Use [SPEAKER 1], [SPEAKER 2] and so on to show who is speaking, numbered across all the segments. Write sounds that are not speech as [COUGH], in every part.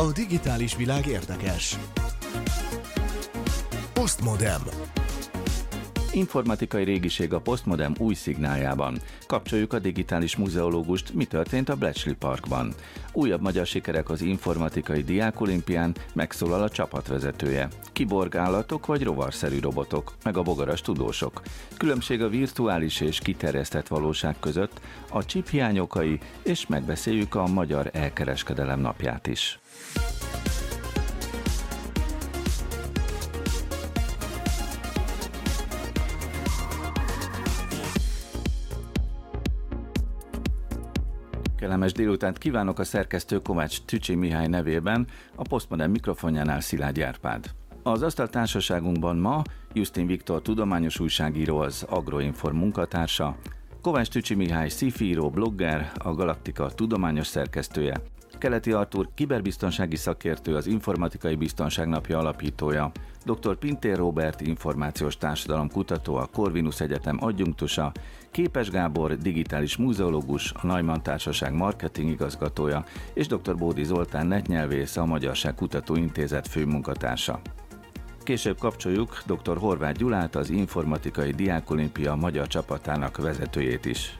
[SPEAKER 1] A digitális világ érdekes. Postmodem.
[SPEAKER 2] Informatikai régiség a Postmodem új szignáljában. Kapcsoljuk a digitális muzeológust, mi történt a Bletchley Parkban. Újabb magyar sikerek az informatikai diákolimpián, megszólal a csapatvezetője. Kiborg állatok vagy rovarszerű robotok, meg a bogaras tudósok. Különbség a virtuális és kiterjesztett valóság között, a chip hiányokai, és megbeszéljük a magyar elkereskedelem napját is. Kellemes délutánt kívánok a szerkesztő Kovács Tücsi Mihály nevében, a Postmodern mikrofonjánál Szilágy Árpád. Az asztaltársaságunkban ma Justin Viktor tudományos újságíró, az Agroinform munkatársa, Kovács Tücsi Mihály szifíró, blogger, a Galaktika tudományos szerkesztője, Keleti Artur kiberbiztonsági szakértő, az Informatikai Biztonság Napja alapítója, dr. Pintér Robert információs társadalom kutató, a Corvinus Egyetem adjunktusa, Képes Gábor digitális múzeológus, a Neumann Társaság marketing igazgatója, és dr. Bódi Zoltán netnyelvész, a Magyarság Kutató Intézet főmunkatársa. Később kapcsoljuk dr. Horváth Gyulát, az Informatikai Diákolimpia magyar csapatának vezetőjét is.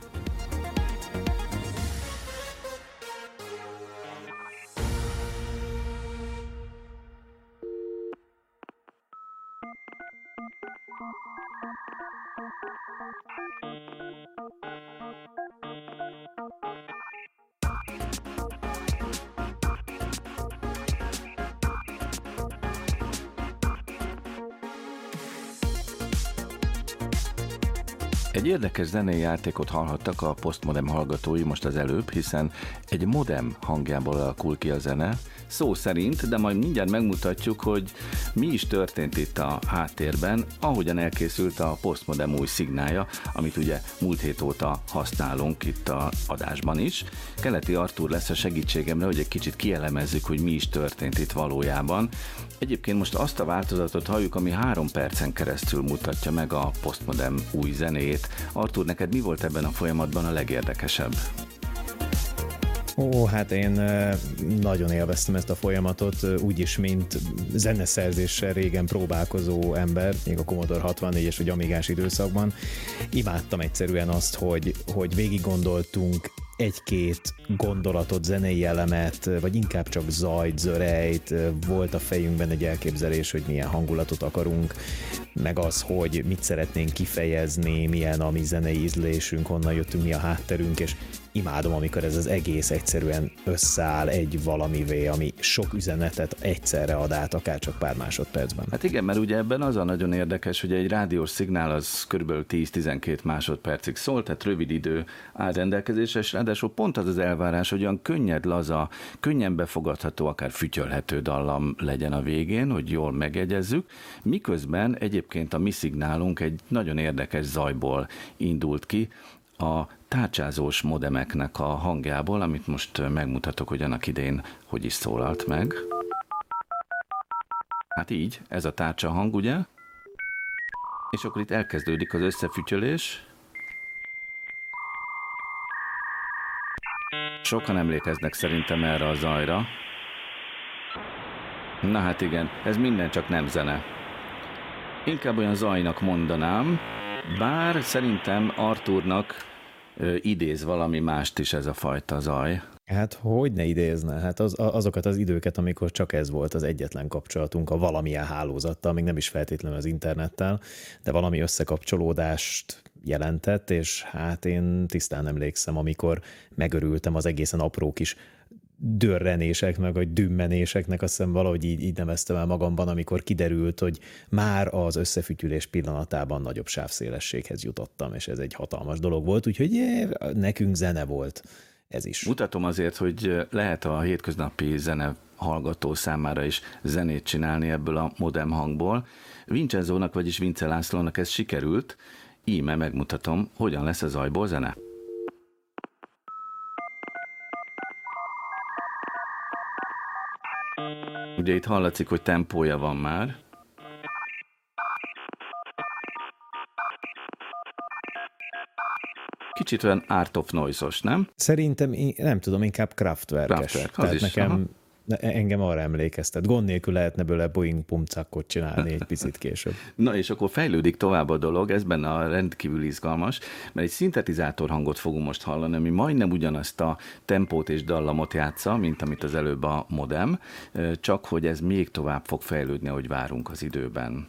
[SPEAKER 2] Egy érdekes zenei játékot hallhattak a postmodem hallgatói most az előbb, hiszen egy modem hangjából alakul ki a zene, szó szerint, de majd mindjárt megmutatjuk, hogy mi is történt itt a háttérben, ahogyan elkészült a postmodem új szignálja, amit ugye múlt hét óta használunk itt a adásban is. Keleti Artur lesz a segítségemre, hogy egy kicsit kielemezzük, hogy mi is történt itt valójában. Egyébként most azt a változatot halljuk, ami három percen keresztül mutatja meg a postmodem új zenét. Artur, neked mi volt ebben a folyamatban a legérdekesebb?
[SPEAKER 3] Ó, hát én nagyon élveztem ezt a folyamatot, úgyis, mint zeneszerzéssel régen próbálkozó ember, még a Commodore 64-es vagy Amigás időszakban. Imádtam egyszerűen azt, hogy, hogy végig gondoltunk egy-két gondolatot, zenei elemet, vagy inkább csak zajt, zörejt, volt a fejünkben egy elképzelés, hogy milyen hangulatot akarunk, meg az, hogy mit szeretnénk kifejezni, milyen a mi zenei ízlésünk, honnan jöttünk, mi a hátterünk, és imádom, amikor ez az egész egyszerűen összeáll egy valamivé, ami sok üzenetet egyszerre ad át, akár csak pár másodpercben.
[SPEAKER 2] Hát igen, mert ugye ebben az a nagyon érdekes, hogy egy rádiós szignál az kb. 10-12 másodpercig szól, tehát rövid idő áll rendelkezésre, és ráadásul pont az az elvárás, hogy olyan könnyed, laza, könnyen befogadható, akár fütyölhető dallam legyen a végén, hogy jól megegyezzük, miközben egyébként a mi szignálunk egy nagyon érdekes zajból indult ki, a tárcsázós modemeknek a hangjából, amit most megmutatok, hogy annak idén hogy is szólalt meg. Hát így, ez a tárcsa hang, ugye? És akkor itt elkezdődik az összefütyölés. Sokan emlékeznek szerintem erre a zajra. Na hát igen, ez minden csak nem zene. Inkább olyan zajnak mondanám, bár szerintem Arthurnak idéz valami mást is ez a fajta zaj.
[SPEAKER 3] Hát hogy ne idézne? Hát az, azokat az időket, amikor csak ez volt az egyetlen kapcsolatunk a valamilyen hálózattal, még nem is feltétlenül az internettel, de valami összekapcsolódást jelentett, és hát én tisztán emlékszem, amikor megörültem az egészen apró kis dörrenéseknek, vagy dümmenéseknek, azt hiszem valahogy így, így neveztem el magamban, amikor kiderült, hogy már az összefütyülés pillanatában nagyobb sávszélességhez jutottam, és ez egy hatalmas dolog volt, úgyhogy jé, nekünk zene volt ez is.
[SPEAKER 2] Mutatom azért, hogy lehet a hétköznapi zene hallgató számára is zenét csinálni ebből a modem hangból. Vincenzónak, vagyis Vince Lászlónak ez sikerült, íme megmutatom, hogyan lesz a zajból zene. Ugye itt hallatszik, hogy tempója van már. Kicsit olyan art of noise nem?
[SPEAKER 3] Szerintem, nem tudom, inkább Kraftwerk.
[SPEAKER 2] Kraftwerk,
[SPEAKER 3] Tehát
[SPEAKER 2] is,
[SPEAKER 3] nekem,
[SPEAKER 2] aha
[SPEAKER 3] engem arra emlékeztet. Gond nélkül lehetne bőle Boeing pumcakot csinálni egy picit később.
[SPEAKER 2] Na és akkor fejlődik tovább a dolog, ez benne a rendkívül izgalmas, mert egy szintetizátor hangot fogunk most hallani, ami majdnem ugyanazt a tempót és dallamot játsza, mint amit az előbb a modem, csak hogy ez még tovább fog fejlődni, ahogy várunk az időben.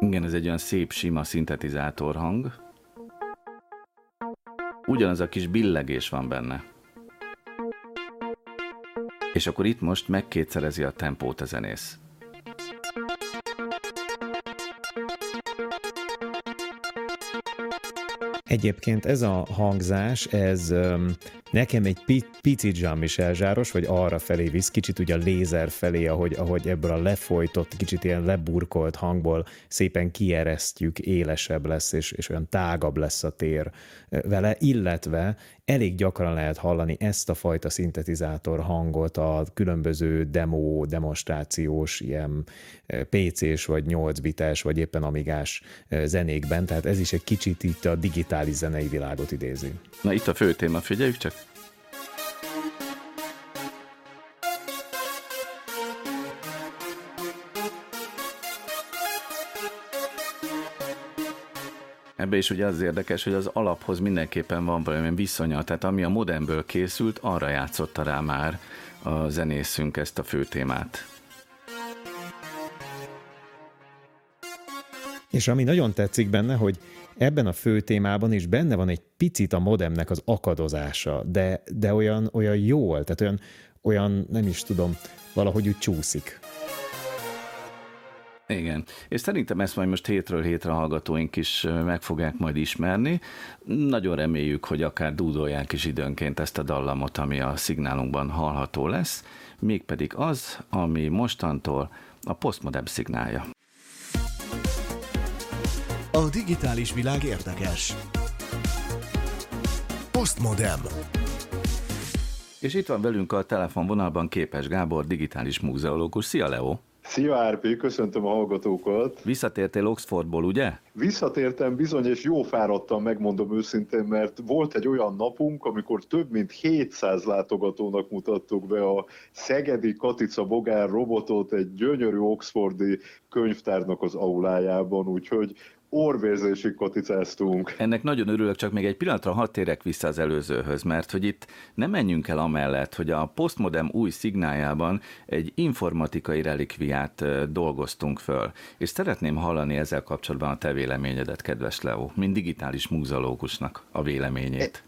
[SPEAKER 2] Igen, ez egy olyan szép, sima szintetizátor hang. Ugyanaz a kis billegés van benne. És akkor itt most megkétszerezi a tempót a zenész.
[SPEAKER 3] Egyébként ez a hangzás, ez Nekem egy picit Jean-Michel vagy arra felé visz, kicsit ugye a lézer felé, ahogy, ahogy ebből a lefolytott, kicsit ilyen leburkolt hangból szépen kieresztjük, élesebb lesz, és, és olyan tágabb lesz a tér vele, illetve elég gyakran lehet hallani ezt a fajta szintetizátor hangot a különböző demo, demonstrációs, ilyen PC-s, vagy 8 bites, vagy éppen amigás zenékben, tehát ez is egy kicsit itt a digitális zenei világot idézi.
[SPEAKER 2] Na itt a fő téma, figyeljük csak. Ebbe is ugye az érdekes, hogy az alaphoz mindenképpen van valamilyen viszonya, tehát ami a modernből készült, arra játszotta rá már a zenészünk ezt a fő témát.
[SPEAKER 3] És ami nagyon tetszik benne, hogy ebben a fő témában is benne van egy picit a modemnek az akadozása, de, de olyan, olyan jól, tehát olyan, olyan, nem is tudom, valahogy úgy csúszik.
[SPEAKER 2] Igen, és szerintem ezt majd most hétről hétre hallgatóink is meg fogják majd ismerni. Nagyon reméljük, hogy akár dúdolják is időnként ezt a dallamot, ami a szignálunkban hallható lesz, mégpedig az, ami mostantól a postmodern szignálja.
[SPEAKER 1] A digitális világ érdekes. Postmodem.
[SPEAKER 2] És itt van velünk a telefonvonalban Képes Gábor, digitális múzeológus. Szia, Leo!
[SPEAKER 4] Szia RP, köszöntöm a hallgatókat.
[SPEAKER 2] Visszatértél Oxfordból, ugye?
[SPEAKER 4] Visszatértem bizony, és jó fáradtam, megmondom őszintén, mert volt egy olyan napunk, amikor több mint 700 látogatónak mutattuk be a Szegedi Katica Bogár robotot egy gyönyörű oxfordi könyvtárnak az aulájában, úgyhogy orvérzésig koticáztunk.
[SPEAKER 2] Ennek nagyon örülök, csak még egy pillanatra hadd térek vissza az előzőhöz, mert hogy itt nem menjünk el amellett, hogy a postmodem új szignájában egy informatikai relikviát dolgoztunk föl, és szeretném hallani ezzel kapcsolatban a te véleményedet, kedves Leo, mint digitális múzeológusnak a véleményét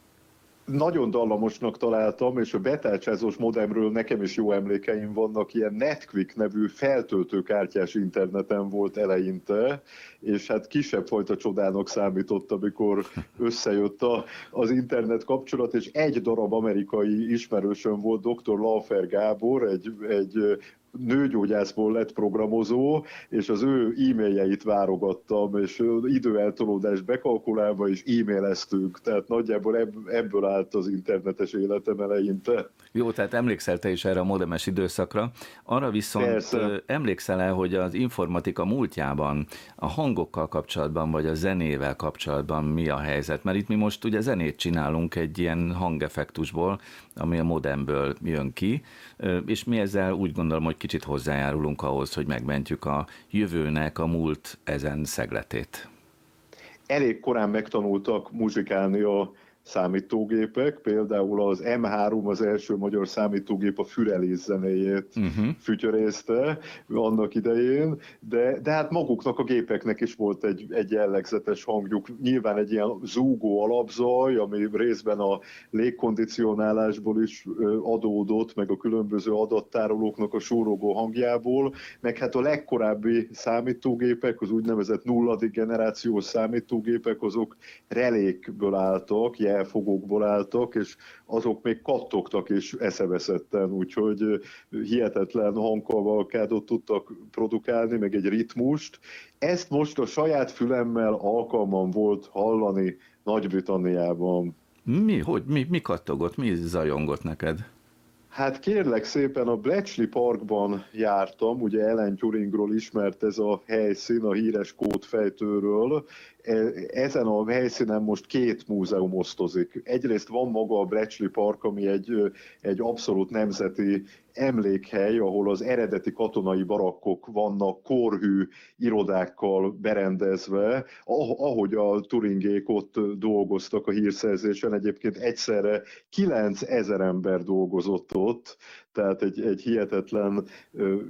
[SPEAKER 4] nagyon dallamosnak találtam, és a betárcsázós modemről nekem is jó emlékeim vannak, ilyen Netquick nevű feltöltőkártyás interneten volt eleinte, és hát kisebb fajta csodának számított, amikor összejött a, az internet kapcsolat, és egy darab amerikai ismerősöm volt, dr. Laufer Gábor, egy, egy nőgyógyászból lett programozó, és az ő e-mailjeit várogattam, és időeltolódást bekalkulálva is e-maileztünk, tehát nagyjából ebből állt az internetes életem eleinte.
[SPEAKER 2] Jó, tehát emlékszel te is erre a modemes időszakra. Arra viszont Persze. emlékszel el, hogy az informatika múltjában a hangokkal kapcsolatban, vagy a zenével kapcsolatban mi a helyzet? Mert itt mi most ugye zenét csinálunk egy ilyen hangeffektusból, ami a modemből jön ki, és mi ezzel úgy gondolom, hogy kicsit hozzájárulunk ahhoz, hogy megmentjük a jövőnek a múlt ezen szegletét.
[SPEAKER 4] Elég korán megtanultak muzsikálni a számítógépek, például az M3 az első magyar számítógép a fürelés zenéjét uh-huh. fütyörészte annak idején, de, de hát maguknak a gépeknek is volt egy, egy jellegzetes hangjuk, nyilván egy ilyen zúgó alapzaj, ami részben a légkondicionálásból is adódott, meg a különböző adattárolóknak a súrogó hangjából, meg hát a legkorábbi számítógépek, az úgynevezett nulladik generációs számítógépek, azok relékből álltak, jelfogókból álltak, és azok még kattogtak és eszeveszetten, úgyhogy hihetetlen hangkavalkádot tudtak produkálni, meg egy ritmust. Ezt most a saját fülemmel alkalmam volt hallani Nagy-Britanniában.
[SPEAKER 2] Mi, hogy, mi, mi kattogott, mi zajongott neked?
[SPEAKER 4] Hát kérlek szépen, a Bletchley Parkban jártam, ugye Ellen Turingról ismert ez a helyszín, a híres kódfejtőről, ezen a helyszínen most két múzeum osztozik. Egyrészt van maga a Bletchley Park, ami egy, egy abszolút nemzeti emlékhely, ahol az eredeti katonai barakkok vannak korhű irodákkal berendezve, ahogy a Turingék ott dolgoztak a hírszerzésen, egyébként egyszerre 9000 ember dolgozott ott, tehát egy, egy hihetetlen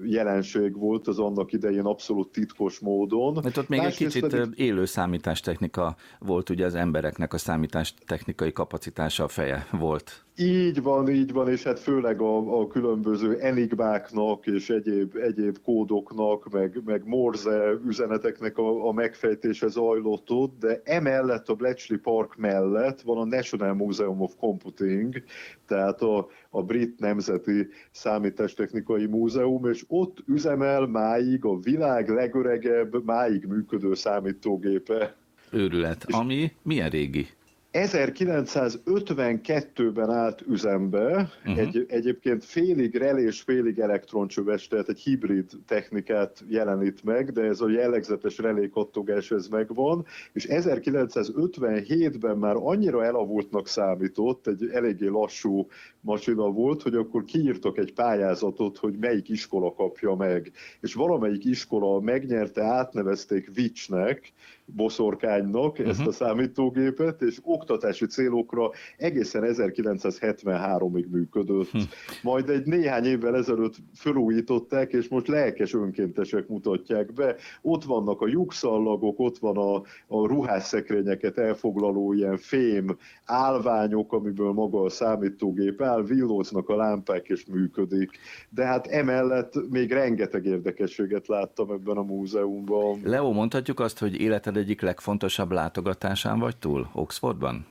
[SPEAKER 4] jelenség volt az annak idején abszolút titkos módon.
[SPEAKER 2] Mert ott még Másrészt egy kicsit pedig... élő számítástechnika volt, ugye az embereknek a számítástechnikai kapacitása a feje volt.
[SPEAKER 4] Így van, így van, és hát főleg a, a különböző enigmáknak és egyéb, egyéb kódoknak, meg, meg morze üzeneteknek a, a megfejtése zajlott ott, de emellett a Bletchley Park mellett van a National Museum of Computing, tehát a, a Brit Nemzeti Számítástechnikai Múzeum, és ott üzemel máig a világ legöregebb, máig működő számítógépe.
[SPEAKER 2] Őrület. Ami milyen régi?
[SPEAKER 4] 1952-ben állt üzembe, uh-huh. egy, egyébként félig relés, félig elektroncsöves, tehát egy hibrid technikát jelenít meg, de ez a jellegzetes relékattogás ez megvan, és 1957-ben már annyira elavultnak számított, egy eléggé lassú masina volt, hogy akkor kiírtak egy pályázatot, hogy melyik iskola kapja meg. És valamelyik iskola megnyerte, átnevezték Vicsnek, boszorkánynak ezt uh-huh. a számítógépet, és oktatási célokra egészen 1973-ig működött. Uh-huh. Majd egy néhány évvel ezelőtt felújították, és most lelkes önkéntesek mutatják be. Ott vannak a lyukszallagok, ott van a, a ruhásszekrényeket elfoglaló ilyen fém állványok, amiből maga a számítógép áll, villóznak a lámpák és működik. De hát emellett még rengeteg érdekességet láttam ebben a múzeumban.
[SPEAKER 2] Leo, mondhatjuk azt, hogy életed egyik legfontosabb látogatásán vagy túl Oxfordban?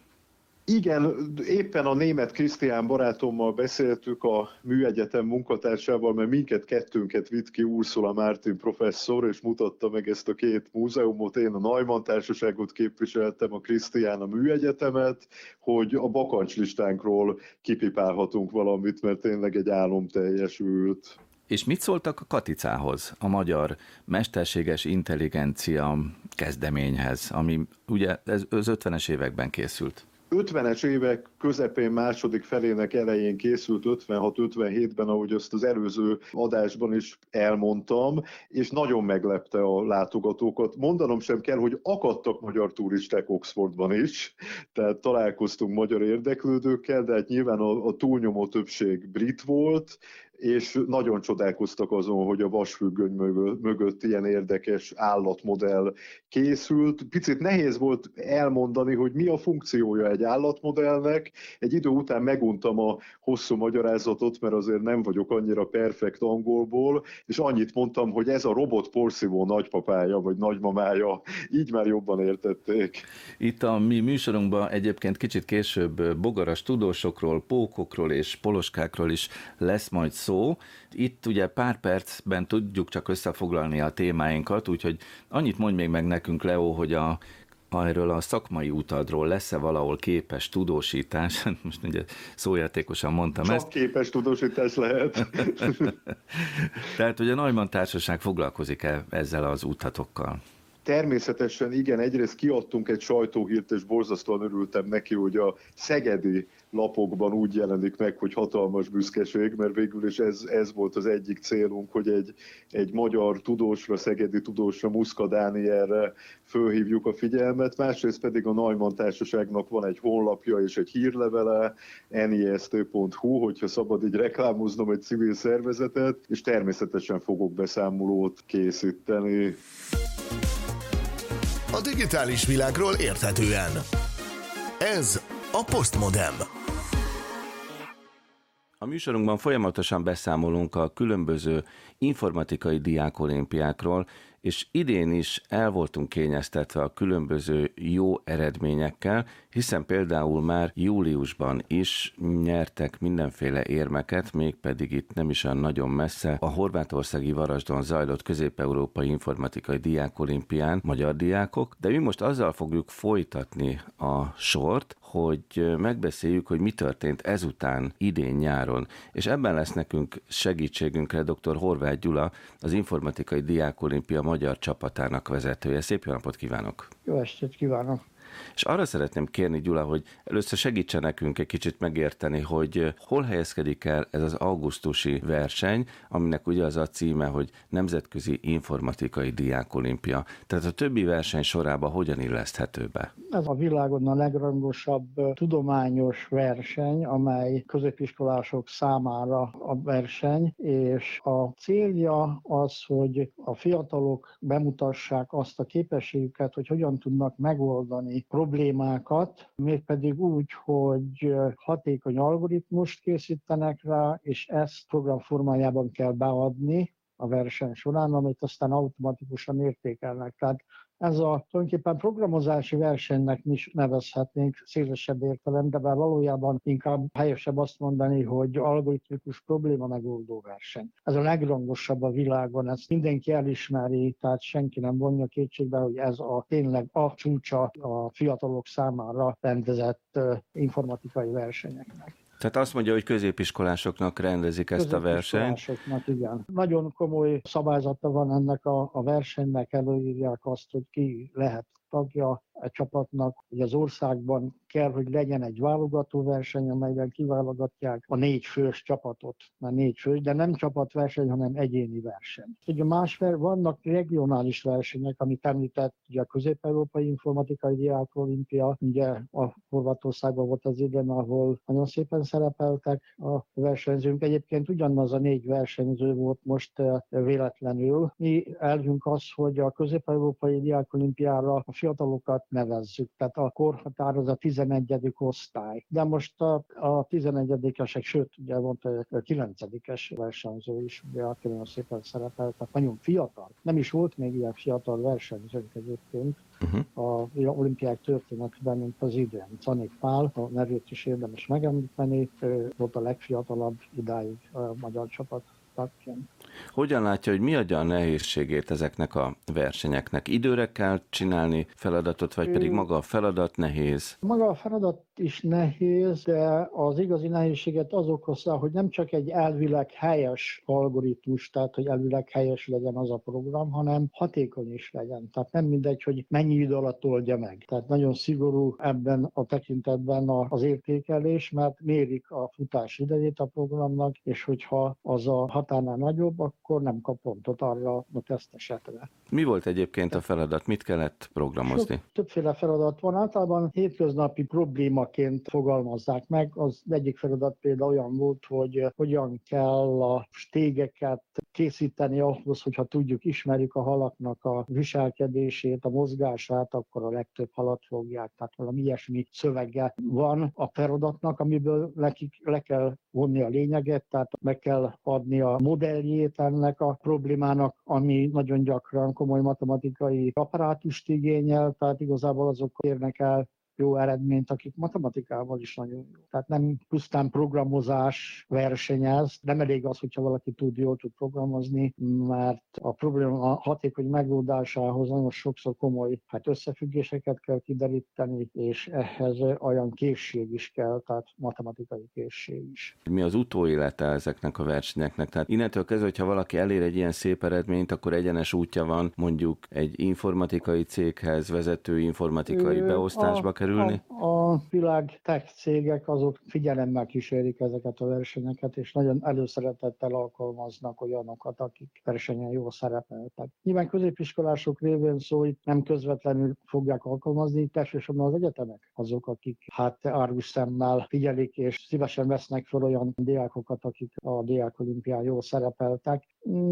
[SPEAKER 4] Igen, éppen a német Krisztián barátommal beszéltük a műegyetem munkatársával, mert minket kettőnket vitt ki Ursula Martin professzor, és mutatta meg ezt a két múzeumot. Én a Neumann Társaságot képviseltem, a Krisztián a műegyetemet, hogy a bakancslistánkról kipipálhatunk valamit, mert tényleg egy álom teljesült.
[SPEAKER 2] És mit szóltak a Katicához, a magyar mesterséges intelligencia kezdeményhez, ami ugye ez az 50-es években készült?
[SPEAKER 4] 50-es évek közepén második felének elején készült 56-57-ben, ahogy azt az előző adásban is elmondtam, és nagyon meglepte a látogatókat. Mondanom sem kell, hogy akadtak magyar turisták Oxfordban is, tehát találkoztunk magyar érdeklődőkkel, de hát nyilván a, a túlnyomó többség brit volt, és nagyon csodálkoztak azon, hogy a vasfüggöny mögött, ilyen érdekes állatmodell készült. Picit nehéz volt elmondani, hogy mi a funkciója egy állatmodellnek. Egy idő után meguntam a hosszú magyarázatot, mert azért nem vagyok annyira perfekt angolból, és annyit mondtam, hogy ez a robot porszívó nagypapája vagy nagymamája, így már jobban értették.
[SPEAKER 2] Itt a mi műsorunkban egyébként kicsit később bogaras tudósokról, pókokról és poloskákról is lesz majd szó, szó. Itt ugye pár percben tudjuk csak összefoglalni a témáinkat, úgyhogy annyit mondj még meg nekünk, Leo, hogy a erről a szakmai utadról lesz-e valahol képes tudósítás? [LAUGHS] Most ugye szójátékosan mondtam
[SPEAKER 4] Csak
[SPEAKER 2] ezt.
[SPEAKER 4] képes tudósítás lehet. [LAUGHS]
[SPEAKER 2] Tehát, hogy a Neumann Társaság foglalkozik-e ezzel az úthatokkal?
[SPEAKER 4] Természetesen igen, egyrészt kiadtunk egy sajtóhírt, és borzasztóan örültem neki, hogy a szegedi lapokban úgy jelenik meg, hogy hatalmas büszkeség, mert végül is ez, ez volt az egyik célunk, hogy egy, egy magyar tudósra, szegedi tudósra, Muszka Dánielre fölhívjuk a figyelmet, másrészt pedig a Neumann Társaságnak van egy honlapja és egy hírlevele, nist.hu, hogyha szabad így reklámoznom egy civil szervezetet, és természetesen fogok beszámolót készíteni.
[SPEAKER 1] A digitális világról érthetően. Ez a Postmodem.
[SPEAKER 2] A műsorunkban folyamatosan beszámolunk a különböző informatikai diákolimpiákról, és idén is el voltunk kényeztetve a különböző jó eredményekkel, hiszen például már júliusban is nyertek mindenféle érmeket, mégpedig itt nem is olyan nagyon messze. A horvátországi Varasdon zajlott közép-európai informatikai diákolimpián magyar diákok, de mi most azzal fogjuk folytatni a sort, hogy megbeszéljük, hogy mi történt ezután idén nyáron. És ebben lesz nekünk segítségünkre dr. Horváth Gyula, az Informatikai Diákolimpia magyar csapatának vezetője. Szép jó napot kívánok!
[SPEAKER 5] Jó estét kívánok!
[SPEAKER 2] És arra szeretném kérni, Gyula, hogy először segítsen nekünk egy kicsit megérteni, hogy hol helyezkedik el ez az augusztusi verseny, aminek ugye az a címe, hogy Nemzetközi Informatikai Diákolimpia. Tehát a többi verseny sorába hogyan illeszthető be?
[SPEAKER 5] Ez a világon a legrangosabb tudományos verseny, amely középiskolások számára a verseny, és a célja az, hogy a fiatalok bemutassák azt a képességüket, hogy hogyan tudnak megoldani problémákat, mégpedig úgy, hogy hatékony algoritmust készítenek rá, és ezt program formájában kell beadni a verseny során, amit aztán automatikusan értékelnek. Tehát ez a tulajdonképpen programozási versenynek is nevezhetnénk szélesebb értelemben, de valójában inkább helyesebb azt mondani, hogy algoritmikus probléma megoldó verseny. Ez a legrangosabb a világon, ezt mindenki elismeri, tehát senki nem vonja kétségbe, hogy ez a tényleg a csúcsa a fiatalok számára rendezett informatikai versenyeknek.
[SPEAKER 2] Tehát azt mondja, hogy középiskolásoknak rendezik ezt a versenyt.
[SPEAKER 5] igen. Nagyon komoly szabályzata van ennek a, a versenynek, előírják azt, hogy ki lehet tagja a csapatnak, hogy az országban kell, hogy legyen egy válogatóverseny, amelyben kiválogatják a négy fős csapatot, mert négy fős, de nem csapatverseny, hanem egyéni verseny. Ugye más vannak regionális versenyek, amit említett, ugye a Közép-Európai Informatikai Diák Olimpia, ugye a Horvátországban volt az idén, ahol nagyon szépen szerepeltek a versenyzők. Egyébként ugyanaz a négy versenyző volt most eh, véletlenül. Mi elvünk az, hogy a Közép-Európai Diák Olimpiára a fiatalokat nevezzük, tehát a korhatár az a 11. osztály. De most a, a 11-esek, sőt, ugye volt a 9-es versenyző is, ugye, aki nagyon szépen szerepelt, tehát nagyon fiatal. Nem is volt még ilyen fiatal versenyzőnk egyébként, uh-huh. a olimpiák történetben, mint az idén. Canik Pál, a nevét is érdemes megemlíteni, ő volt a legfiatalabb idáig a magyar csapat tagként.
[SPEAKER 2] Hogyan látja, hogy mi adja a nehézségét ezeknek a versenyeknek? Időre kell csinálni feladatot, vagy pedig maga a feladat nehéz?
[SPEAKER 5] Maga a feladat is nehéz, de az igazi nehézséget az okozza, hogy nem csak egy elvileg helyes algoritmus, tehát hogy elvileg helyes legyen az a program, hanem hatékony is legyen. Tehát nem mindegy, hogy mennyi idő alatt oldja meg. Tehát nagyon szigorú ebben a tekintetben az értékelés, mert mérik a futás idejét a programnak, és hogyha az a határnál nagyobb, akkor nem kap pontot arra a teszt esetre.
[SPEAKER 2] Mi volt egyébként a feladat? Mit kellett programozni? Sok,
[SPEAKER 5] többféle feladat van. Általában hétköznapi problémaként fogalmazzák meg. Az egyik feladat például olyan volt, hogy hogyan kell a stégeket készíteni ahhoz, hogyha tudjuk, ismerjük a halaknak a viselkedését, a mozgását, akkor a legtöbb halat fogják. Tehát valami ilyesmi szövege van a feladatnak, amiből nekik le kell vonni a lényeget, tehát meg kell adni a modelljét ennek a problémának, ami nagyon gyakran komoly matematikai apparátust igényel, tehát igazából azok érnek el jó eredményt, akik matematikával is nagyon jó. Tehát nem pusztán programozás versenyez, nem elég az, hogyha valaki tud, jól tud programozni, mert a probléma a hatékony megoldásához nagyon sokszor komoly hát összefüggéseket kell kideríteni, és ehhez olyan készség is kell, tehát matematikai készség is.
[SPEAKER 2] Mi az utóélete ezeknek a versenyeknek? Tehát innentől kezdve, hogyha valaki elér egy ilyen szép eredményt, akkor egyenes útja van mondjuk egy informatikai céghez, vezető informatikai beosztásba kerül, kerülni?
[SPEAKER 5] A, a világ tech cégek azok figyelemmel kísérik ezeket a versenyeket, és nagyon előszeretettel alkalmaznak olyanokat, akik versenyen jól szerepeltek. Nyilván középiskolások révén szó itt nem közvetlenül fogják alkalmazni, elsősorban az egyetemek azok, akik hát árgus szemmel figyelik, és szívesen vesznek fel olyan diákokat, akik a diák olimpián jól szerepeltek.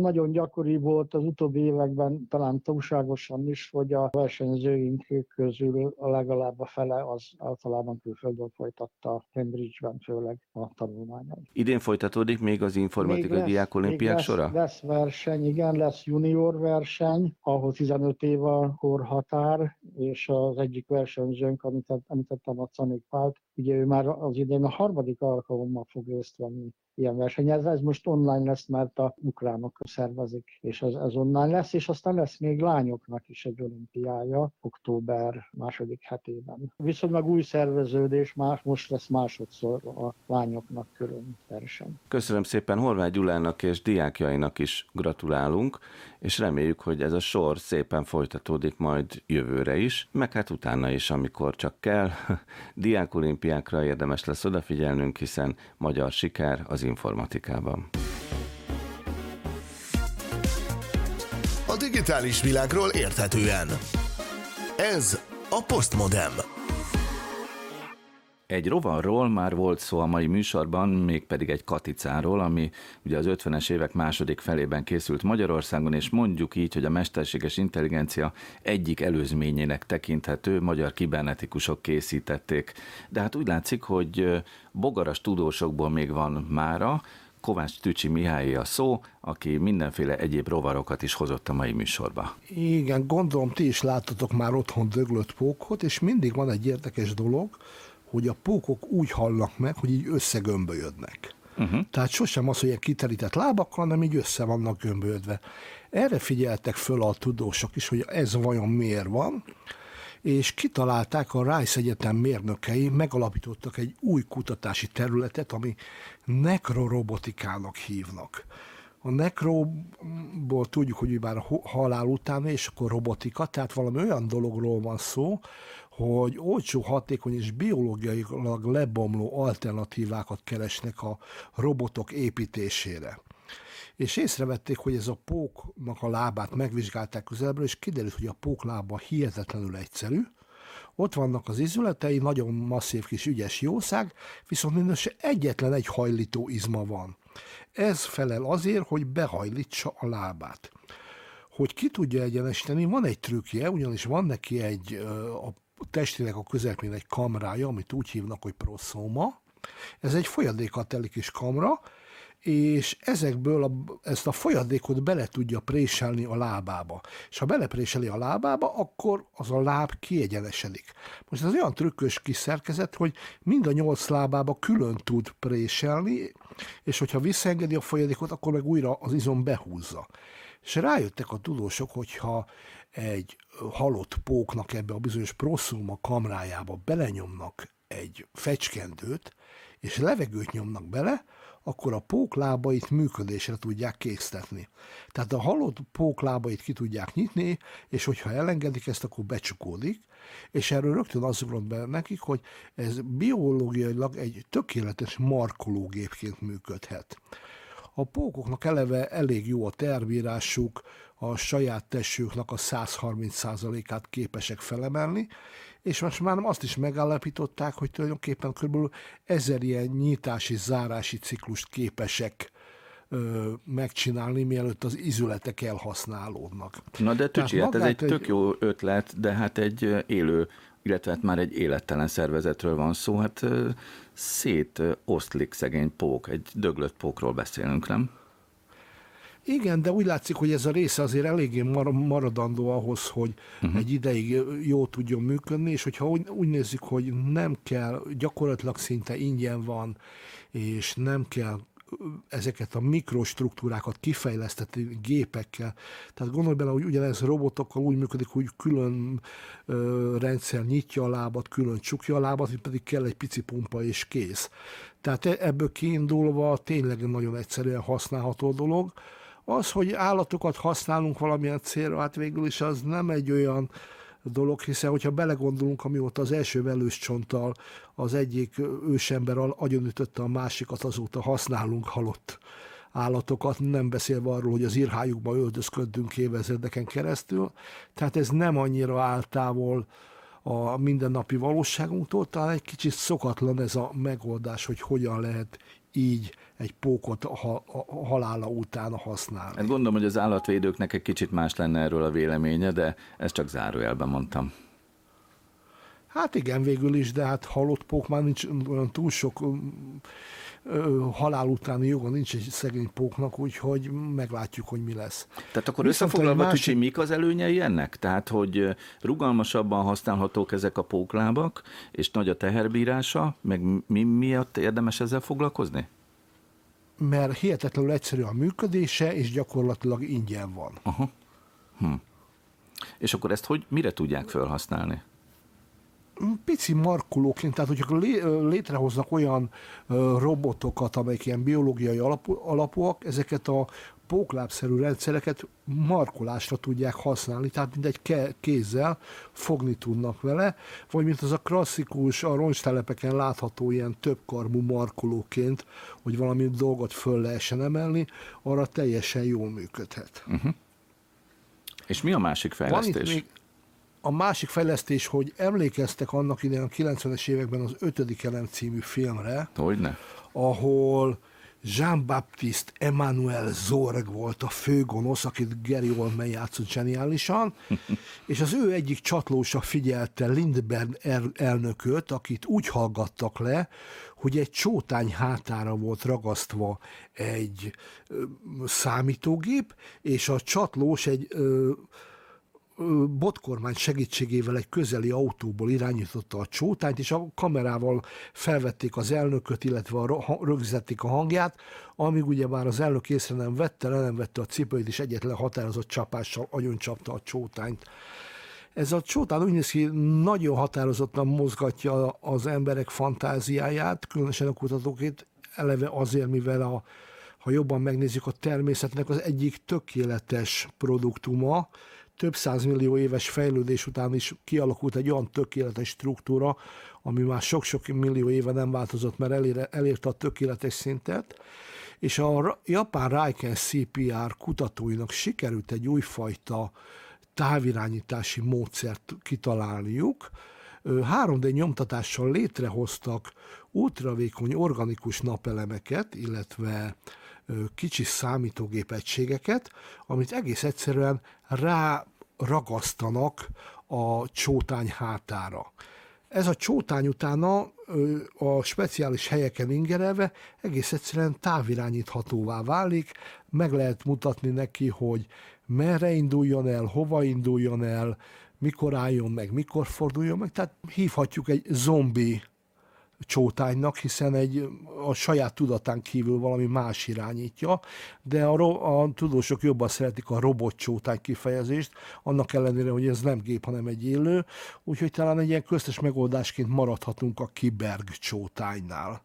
[SPEAKER 5] Nagyon gyakori volt az utóbbi években, talán túlságosan is, hogy a versenyzőink közül legalább a fele az általában külföldön folytatta Cambridge-ben főleg a tanulmányait.
[SPEAKER 2] Idén folytatódik még az informatikai diák olimpiák sora?
[SPEAKER 5] Lesz verseny, igen, lesz junior verseny, ahol 15 év a korhatár, és az egyik versenyzőnk, amit említettem, a Canik Pált, ugye ő már az idén a harmadik alkalommal fog részt venni ilyen versenyez. Ez most online lesz, mert a ukránok szervezik, és ez, ez online lesz, és aztán lesz még lányoknak is egy olimpiája október második hetében. viszonylag új szerveződés, más, most lesz másodszor a lányoknak külön verseny.
[SPEAKER 2] Köszönöm szépen Horváth Gyulának és diákjainak is gratulálunk, és reméljük, hogy ez a sor szépen folytatódik majd jövőre is, meg hát utána is, amikor csak kell. [LAUGHS] Diákolimpiákra érdemes lesz odafigyelnünk, hiszen magyar siker az informatikában.
[SPEAKER 1] A digitális világról érthetően. Ez a Postmodem.
[SPEAKER 2] Egy rovarról már volt szó a mai műsorban, mégpedig egy katicáról, ami ugye az 50-es évek második felében készült Magyarországon, és mondjuk így, hogy a mesterséges intelligencia egyik előzményének tekinthető magyar kibernetikusok készítették. De hát úgy látszik, hogy bogaras tudósokból még van mára, Kovács Tücsi Mihály a szó, aki mindenféle egyéb rovarokat is hozott a mai műsorba.
[SPEAKER 6] Igen, gondolom ti is láttatok már otthon döglött pókot, és mindig van egy érdekes dolog, hogy a pókok úgy hallnak meg, hogy így összegömbölyödnek. Uh-huh. Tehát sosem az, hogy egy kiterített lábakkal, hanem így össze vannak gömbölyödve. Erre figyeltek föl a tudósok is, hogy ez vajon miért van, és kitalálták a Rice Egyetem mérnökei, megalapítottak egy új kutatási területet, ami nekrorobotikának hívnak. A nekróból tudjuk, hogy már halál után, és akkor robotika, tehát valami olyan dologról van szó, hogy olcsó, hatékony és biológiailag lebomló alternatívákat keresnek a robotok építésére. És észrevették, hogy ez a póknak a lábát megvizsgálták közelből, és kiderült, hogy a pók lába hihetetlenül egyszerű, ott vannak az izületei, nagyon masszív kis ügyes jószág, viszont mindössze egyetlen egy hajlító izma van. Ez felel azért, hogy behajlítsa a lábát. Hogy ki tudja egyenesíteni, van egy trükkje, ugyanis van neki egy a testének a közepén egy kamrája, amit úgy hívnak, hogy proszóma. Ez egy folyadékkal telik kis kamra, és ezekből a, ezt a folyadékot bele tudja préselni a lábába. És ha belepréseli a lábába, akkor az a láb kiegyenesedik. Most ez olyan trükkös kis szerkezet, hogy mind a nyolc lábába külön tud préselni, és hogyha visszaengedi a folyadékot, akkor meg újra az izom behúzza. És rájöttek a tudósok, hogyha egy halott póknak ebbe a bizonyos proszuma kamrájába belenyomnak egy fecskendőt, és levegőt nyomnak bele, akkor a póklábait működésre tudják késztetni. Tehát a halott póklábait ki tudják nyitni, és hogyha elengedik ezt, akkor becsukódik, és erről rögtön az ugrott be nekik, hogy ez biológiailag egy tökéletes markológépként működhet. A pókoknak eleve elég jó a tervírásuk, a saját testüknek a 130%-át képesek felemelni, és most már azt is megállapították, hogy tulajdonképpen kb. ezer ilyen nyitási, zárási ciklust képesek ö, megcsinálni, mielőtt az izületek elhasználódnak.
[SPEAKER 2] Na de Tücsi, hát ez egy tök jó ötlet, de hát egy élő, illetve hát már egy élettelen szervezetről van szó, hát szét oszlik szegény pók, egy döglött pókról beszélünk, nem?
[SPEAKER 6] Igen, de úgy látszik, hogy ez a része azért eléggé maradandó ahhoz, hogy uh-huh. egy ideig jó tudjon működni, és hogyha úgy, úgy nézzük, hogy nem kell, gyakorlatilag szinte ingyen van, és nem kell ezeket a mikrostruktúrákat kifejleszteti gépekkel. Tehát gondolj bele, hogy ugyanez robotokkal úgy működik, hogy külön ö, rendszer nyitja a lábat, külön csukja a lábat, hogy pedig kell egy pici pumpa és kész. Tehát e, ebből kiindulva tényleg nagyon egyszerűen használható dolog. Az, hogy állatokat használunk valamilyen célra, hát végül is az nem egy olyan dolog, hiszen hogyha belegondolunk, amióta az első velős csonttal az egyik ősember agyonütötte a másikat, azóta használunk halott állatokat, nem beszélve arról, hogy az írhájukba öltözködünk évezredeken keresztül. Tehát ez nem annyira áll távol a mindennapi valóságunktól, talán egy kicsit szokatlan ez a megoldás, hogy hogyan lehet így egy pókot a, a halála után használni.
[SPEAKER 2] Hát gondolom, hogy az állatvédőknek egy kicsit más lenne erről a véleménye, de ezt csak zárójelben mondtam.
[SPEAKER 6] Hát igen, végül is, de hát halott pók már nincs olyan túl sok halál utáni joga nincs egy szegény póknak, úgyhogy meglátjuk, hogy mi lesz.
[SPEAKER 2] Tehát akkor Viszont összefoglalva, másik... Tücsi, mik az előnyei ennek? Tehát, hogy rugalmasabban használhatók ezek a póklábak, és nagy a teherbírása, meg mi miatt érdemes ezzel foglalkozni?
[SPEAKER 6] Mert hihetetlenül egyszerű a működése, és gyakorlatilag ingyen van.
[SPEAKER 2] Aha. Hm. És akkor ezt hogy mire tudják felhasználni?
[SPEAKER 6] pici markolóként, tehát hogyha létrehoznak olyan robotokat, amelyek ilyen biológiai alapú, alapúak, ezeket a póklábszerű rendszereket markolásra tudják használni, tehát mint egy kézzel fogni tudnak vele, vagy mint az a klasszikus, a roncstelepeken látható ilyen többkarmú markolóként, hogy valami dolgot föl lehessen emelni, arra teljesen jól működhet. Uh-huh.
[SPEAKER 2] És mi a másik fejlesztés? Még
[SPEAKER 6] a másik fejlesztés, hogy emlékeztek annak idején a 90-es években az ötödik elem című filmre,
[SPEAKER 2] Hogyne?
[SPEAKER 6] ahol Jean-Baptiste Emmanuel Zorg volt a főgonosz, akit Gary Oldman játszott zseniálisan, [LAUGHS] és az ő egyik csatlósa figyelte Lindbergh elnököt, akit úgy hallgattak le, hogy egy csótány hátára volt ragasztva egy ö, számítógép, és a csatlós egy ö, botkormány segítségével egy közeli autóból irányította a csótányt, és a kamerával felvették az elnököt, illetve a, rögzítették a hangját, amíg ugye már az elnök észre nem vette, le nem vette a cipőit, és egyetlen határozott csapással agyoncsapta a csótányt. Ez a csótán úgy néz ki, nagyon határozottan mozgatja az emberek fantáziáját, különösen a kutatókét, eleve azért, mivel a, ha jobban megnézzük a természetnek az egyik tökéletes produktuma, több millió éves fejlődés után is kialakult egy olyan tökéletes struktúra, ami már sok-sok millió éve nem változott, mert elére, elérte a tökéletes szintet, és a japán Raiken CPR kutatóinak sikerült egy újfajta távirányítási módszert kitalálniuk, 3D nyomtatással létrehoztak ultravékony organikus napelemeket, illetve kicsi számítógép egységeket, amit egész egyszerűen rá ragasztanak a csótány hátára. Ez a csótány utána a speciális helyeken ingerelve egész egyszerűen távirányíthatóvá válik, meg lehet mutatni neki, hogy merre induljon el, hova induljon el, mikor álljon meg, mikor forduljon meg, tehát hívhatjuk egy zombi csótánynak, hiszen egy, a saját tudatán kívül valami más irányítja, de a, a tudósok jobban szeretik a robot csótány kifejezést, annak ellenére, hogy ez nem gép, hanem egy élő, úgyhogy talán egy ilyen köztes megoldásként maradhatunk a kiberg csótánynál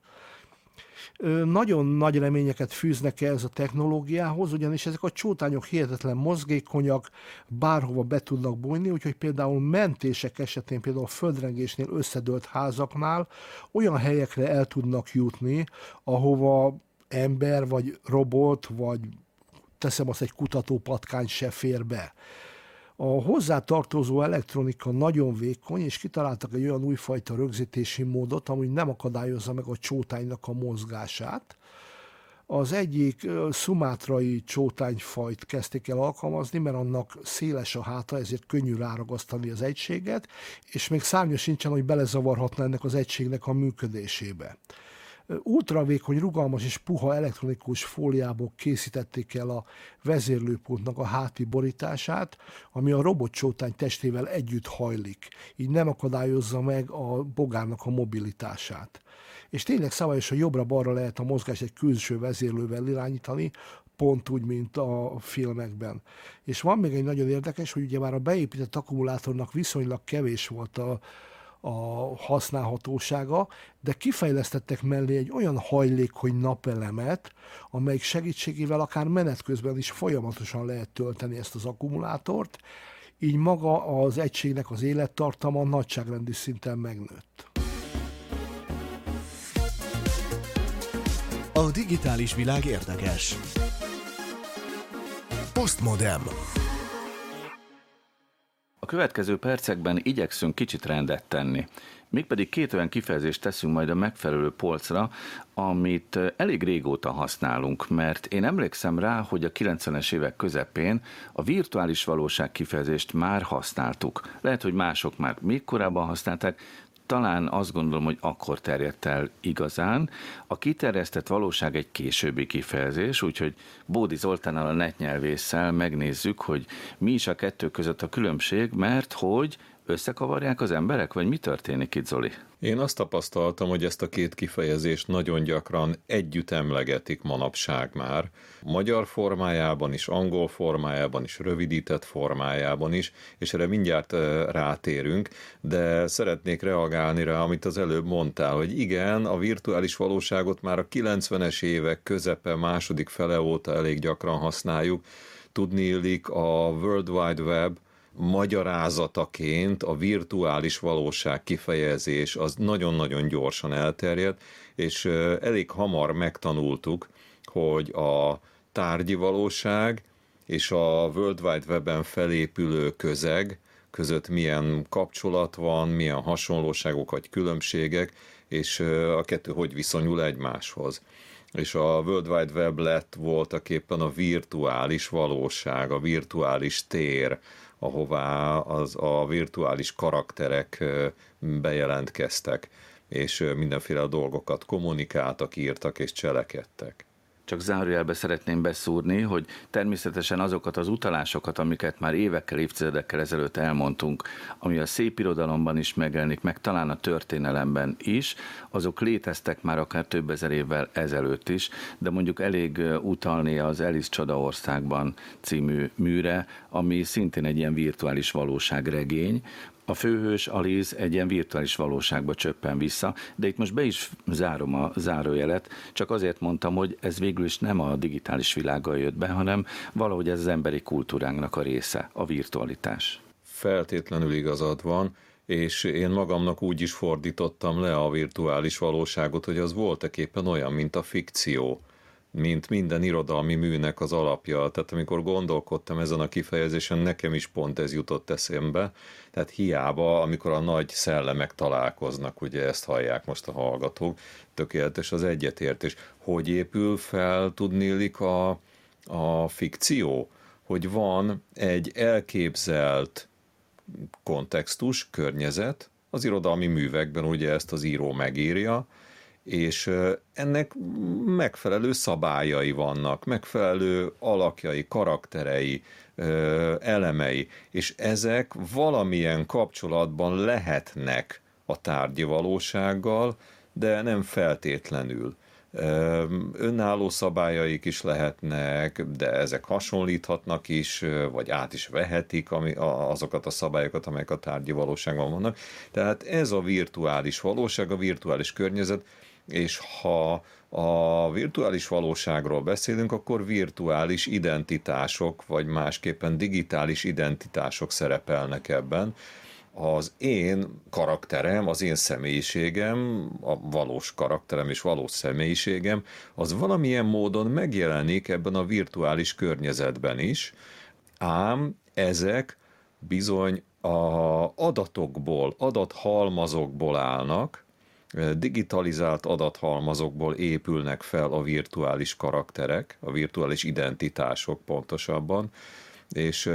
[SPEAKER 6] nagyon nagy reményeket fűznek ez a technológiához, ugyanis ezek a csótányok hihetetlen mozgékonyak, bárhova be tudnak bújni, úgyhogy például mentések esetén, például a földrengésnél összedőlt házaknál olyan helyekre el tudnak jutni, ahova ember, vagy robot, vagy teszem azt egy kutatópatkány se fér be. A hozzátartozó elektronika nagyon vékony, és kitaláltak egy olyan újfajta rögzítési módot, ami nem akadályozza meg a csótánynak a mozgását. Az egyik szumátrai csótányfajt kezdték el alkalmazni, mert annak széles a háta, ezért könnyű ráragasztani az egységet, és még szárnya sincsen, hogy belezavarhatna ennek az egységnek a működésébe ultravékony, rugalmas és puha elektronikus fóliából készítették el a vezérlőpontnak a háti borítását, ami a robotcsótány testével együtt hajlik, így nem akadályozza meg a bogárnak a mobilitását. És tényleg szabályosan jobbra-balra lehet a mozgás egy külső vezérlővel irányítani, pont úgy, mint a filmekben. És van még egy nagyon érdekes, hogy ugye már a beépített akkumulátornak viszonylag kevés volt a, a használhatósága, de kifejlesztettek mellé egy olyan hajlékony napelemet, amelyik segítségével akár menet közben is folyamatosan lehet tölteni ezt az akkumulátort, így maga az egységnek az élettartama nagyságrendi szinten megnőtt.
[SPEAKER 1] A digitális világ érdekes. Postmodem.
[SPEAKER 2] A következő percekben igyekszünk kicsit rendet tenni. Mégpedig két olyan kifejezést teszünk majd a megfelelő polcra, amit elég régóta használunk, mert én emlékszem rá, hogy a 90-es évek közepén a virtuális valóság kifejezést már használtuk. Lehet, hogy mások már még korábban használták, talán azt gondolom, hogy akkor terjedt el igazán. A kiterjesztett valóság egy későbbi kifejezés, úgyhogy Bódi Zoltánnal a netnyelvésszel megnézzük, hogy mi is a kettő között a különbség, mert hogy Összekavarják az emberek, vagy mi történik itt, Zoli?
[SPEAKER 7] Én azt tapasztaltam, hogy ezt a két kifejezést nagyon gyakran együtt emlegetik manapság már. Magyar formájában is, angol formájában is, rövidített formájában is, és erre mindjárt rátérünk, de szeretnék reagálni rá, amit az előbb mondtál, hogy igen, a virtuális valóságot már a 90-es évek közepe, második fele óta elég gyakran használjuk. Tudni illik a World Wide Web, magyarázataként a virtuális valóság kifejezés az nagyon-nagyon gyorsan elterjedt, és elég hamar megtanultuk, hogy a tárgyi valóság és a World Wide Web-en felépülő közeg között milyen kapcsolat van, milyen hasonlóságok vagy különbségek, és a kettő hogy viszonyul egymáshoz. És a World Wide Web lett voltak éppen a virtuális valóság, a virtuális tér, ahová az a virtuális karakterek bejelentkeztek, és mindenféle dolgokat kommunikáltak, írtak és cselekedtek
[SPEAKER 2] csak zárójelbe szeretném beszúrni, hogy természetesen azokat az utalásokat, amiket már évekkel, évtizedekkel ezelőtt elmondtunk, ami a szép irodalomban is megjelenik, meg talán a történelemben is, azok léteztek már akár több ezer évvel ezelőtt is, de mondjuk elég utalni az Elis Csodaországban című műre, ami szintén egy ilyen virtuális valóságregény, a főhős Aliz egy ilyen virtuális valóságba csöppen vissza, de itt most be is zárom a zárójelet, csak azért mondtam, hogy ez végül is nem a digitális világgal jött be, hanem valahogy ez az emberi kultúránknak a része, a virtualitás.
[SPEAKER 7] Feltétlenül igazad van, és én magamnak úgy is fordítottam le a virtuális valóságot, hogy az voltak éppen olyan, mint a fikció mint minden irodalmi műnek az alapja. Tehát amikor gondolkodtam ezen a kifejezésen, nekem is pont ez jutott eszembe. Tehát hiába, amikor a nagy szellemek találkoznak, ugye ezt hallják most a hallgatók, tökéletes az egyetértés. Hogy épül fel, tudnélik a, a fikció? Hogy van egy elképzelt kontextus, környezet, az irodalmi művekben ugye ezt az író megírja, és ennek megfelelő szabályai vannak, megfelelő alakjai, karakterei, elemei, és ezek valamilyen kapcsolatban lehetnek a tárgyi valósággal, de nem feltétlenül. Önálló szabályaik is lehetnek, de ezek hasonlíthatnak is, vagy át is vehetik azokat a szabályokat, amelyek a tárgyi valóságban vannak. Tehát ez a virtuális valóság, a virtuális környezet, és ha a virtuális valóságról beszélünk, akkor virtuális identitások, vagy másképpen digitális identitások szerepelnek ebben. Az én karakterem, az én személyiségem, a valós karakterem és valós személyiségem, az valamilyen módon megjelenik ebben a virtuális környezetben is, ám ezek bizony a adatokból, adathalmazokból állnak, digitalizált adathalmazokból épülnek fel a virtuális karakterek, a virtuális identitások pontosabban, és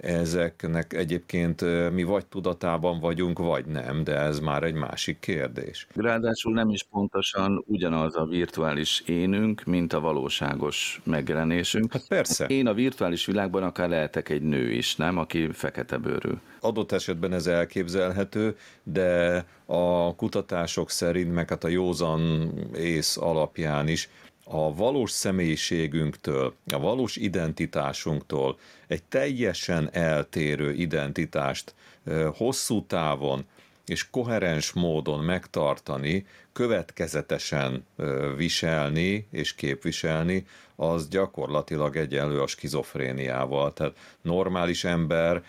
[SPEAKER 7] ezeknek egyébként mi vagy tudatában vagyunk, vagy nem, de ez már egy másik kérdés.
[SPEAKER 2] Ráadásul nem is pontosan ugyanaz a virtuális énünk, mint a valóságos megjelenésünk.
[SPEAKER 7] Hát persze.
[SPEAKER 2] Én a virtuális világban akár lehetek egy nő is, nem? Aki fekete bőrű.
[SPEAKER 7] Adott esetben ez elképzelhető, de a kutatások szerint, meg hát a józan ész alapján is a valós személyiségünktől, a valós identitásunktól egy teljesen eltérő identitást hosszú távon és koherens módon megtartani, következetesen viselni és képviselni, az gyakorlatilag egyenlő a skizofréniával. Tehát normális ember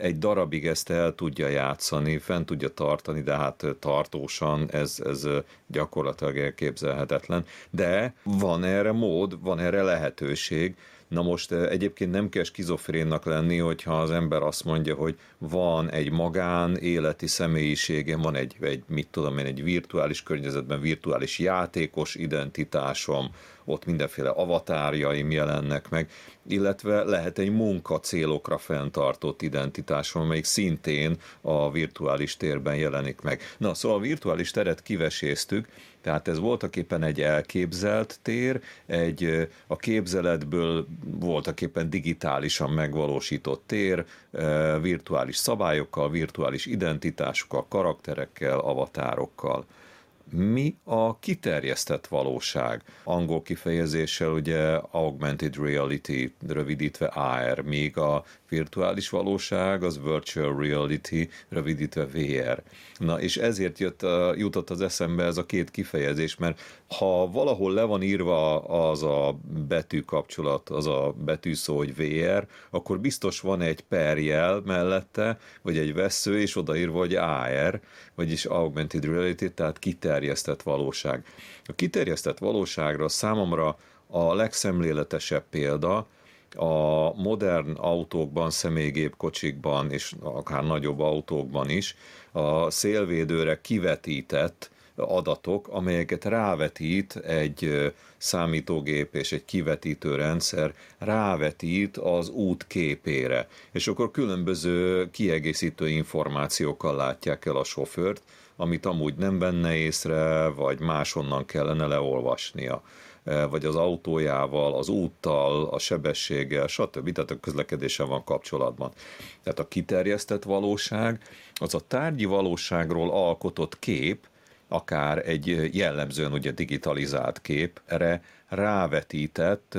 [SPEAKER 7] egy darabig ezt el tudja játszani, fent tudja tartani, de hát tartósan ez, ez gyakorlatilag elképzelhetetlen. De van erre mód, van erre lehetőség, Na most egyébként nem kell skizofrénnak lenni, hogyha az ember azt mondja, hogy van egy magán életi személyiségem, van egy, egy mit tudom én, egy virtuális környezet, környezetben virtuális játékos identitásom, ott mindenféle avatárjaim jelennek meg, illetve lehet egy munka célokra fenntartott identitásom, amelyik szintén a virtuális térben jelenik meg. Na, szóval a virtuális teret kiveséztük, tehát ez voltak éppen egy elképzelt tér, egy a képzeletből voltak éppen digitálisan megvalósított tér, virtuális szabályokkal, virtuális identitásokkal, karakterekkel, avatárokkal mi a kiterjesztett valóság? Angol kifejezéssel ugye augmented reality, rövidítve AR, míg a virtuális valóság az virtual reality, rövidítve VR. Na, és ezért jött, jutott az eszembe ez a két kifejezés, mert ha valahol le van írva az a betű kapcsolat, az a betűszó, hogy VR, akkor biztos van egy perjel mellette, vagy egy vesző, és odaírva, hogy AR, vagyis Augmented Reality, tehát kiterjesztett valóság. A kiterjesztett valóságra számomra a legszemléletesebb példa, a modern autókban, személygépkocsikban és akár nagyobb autókban is a szélvédőre kivetített adatok, amelyeket rávetít egy számítógép és egy kivetítő rendszer, rávetít az út képére, és akkor különböző kiegészítő információkkal látják el a sofőrt, amit amúgy nem benne észre, vagy máshonnan kellene leolvasnia vagy az autójával, az úttal, a sebességgel, stb. Tehát a közlekedéssel van kapcsolatban. Tehát a kiterjesztett valóság az a tárgyi valóságról alkotott kép, akár egy jellemzően ugye digitalizált kép, erre rávetített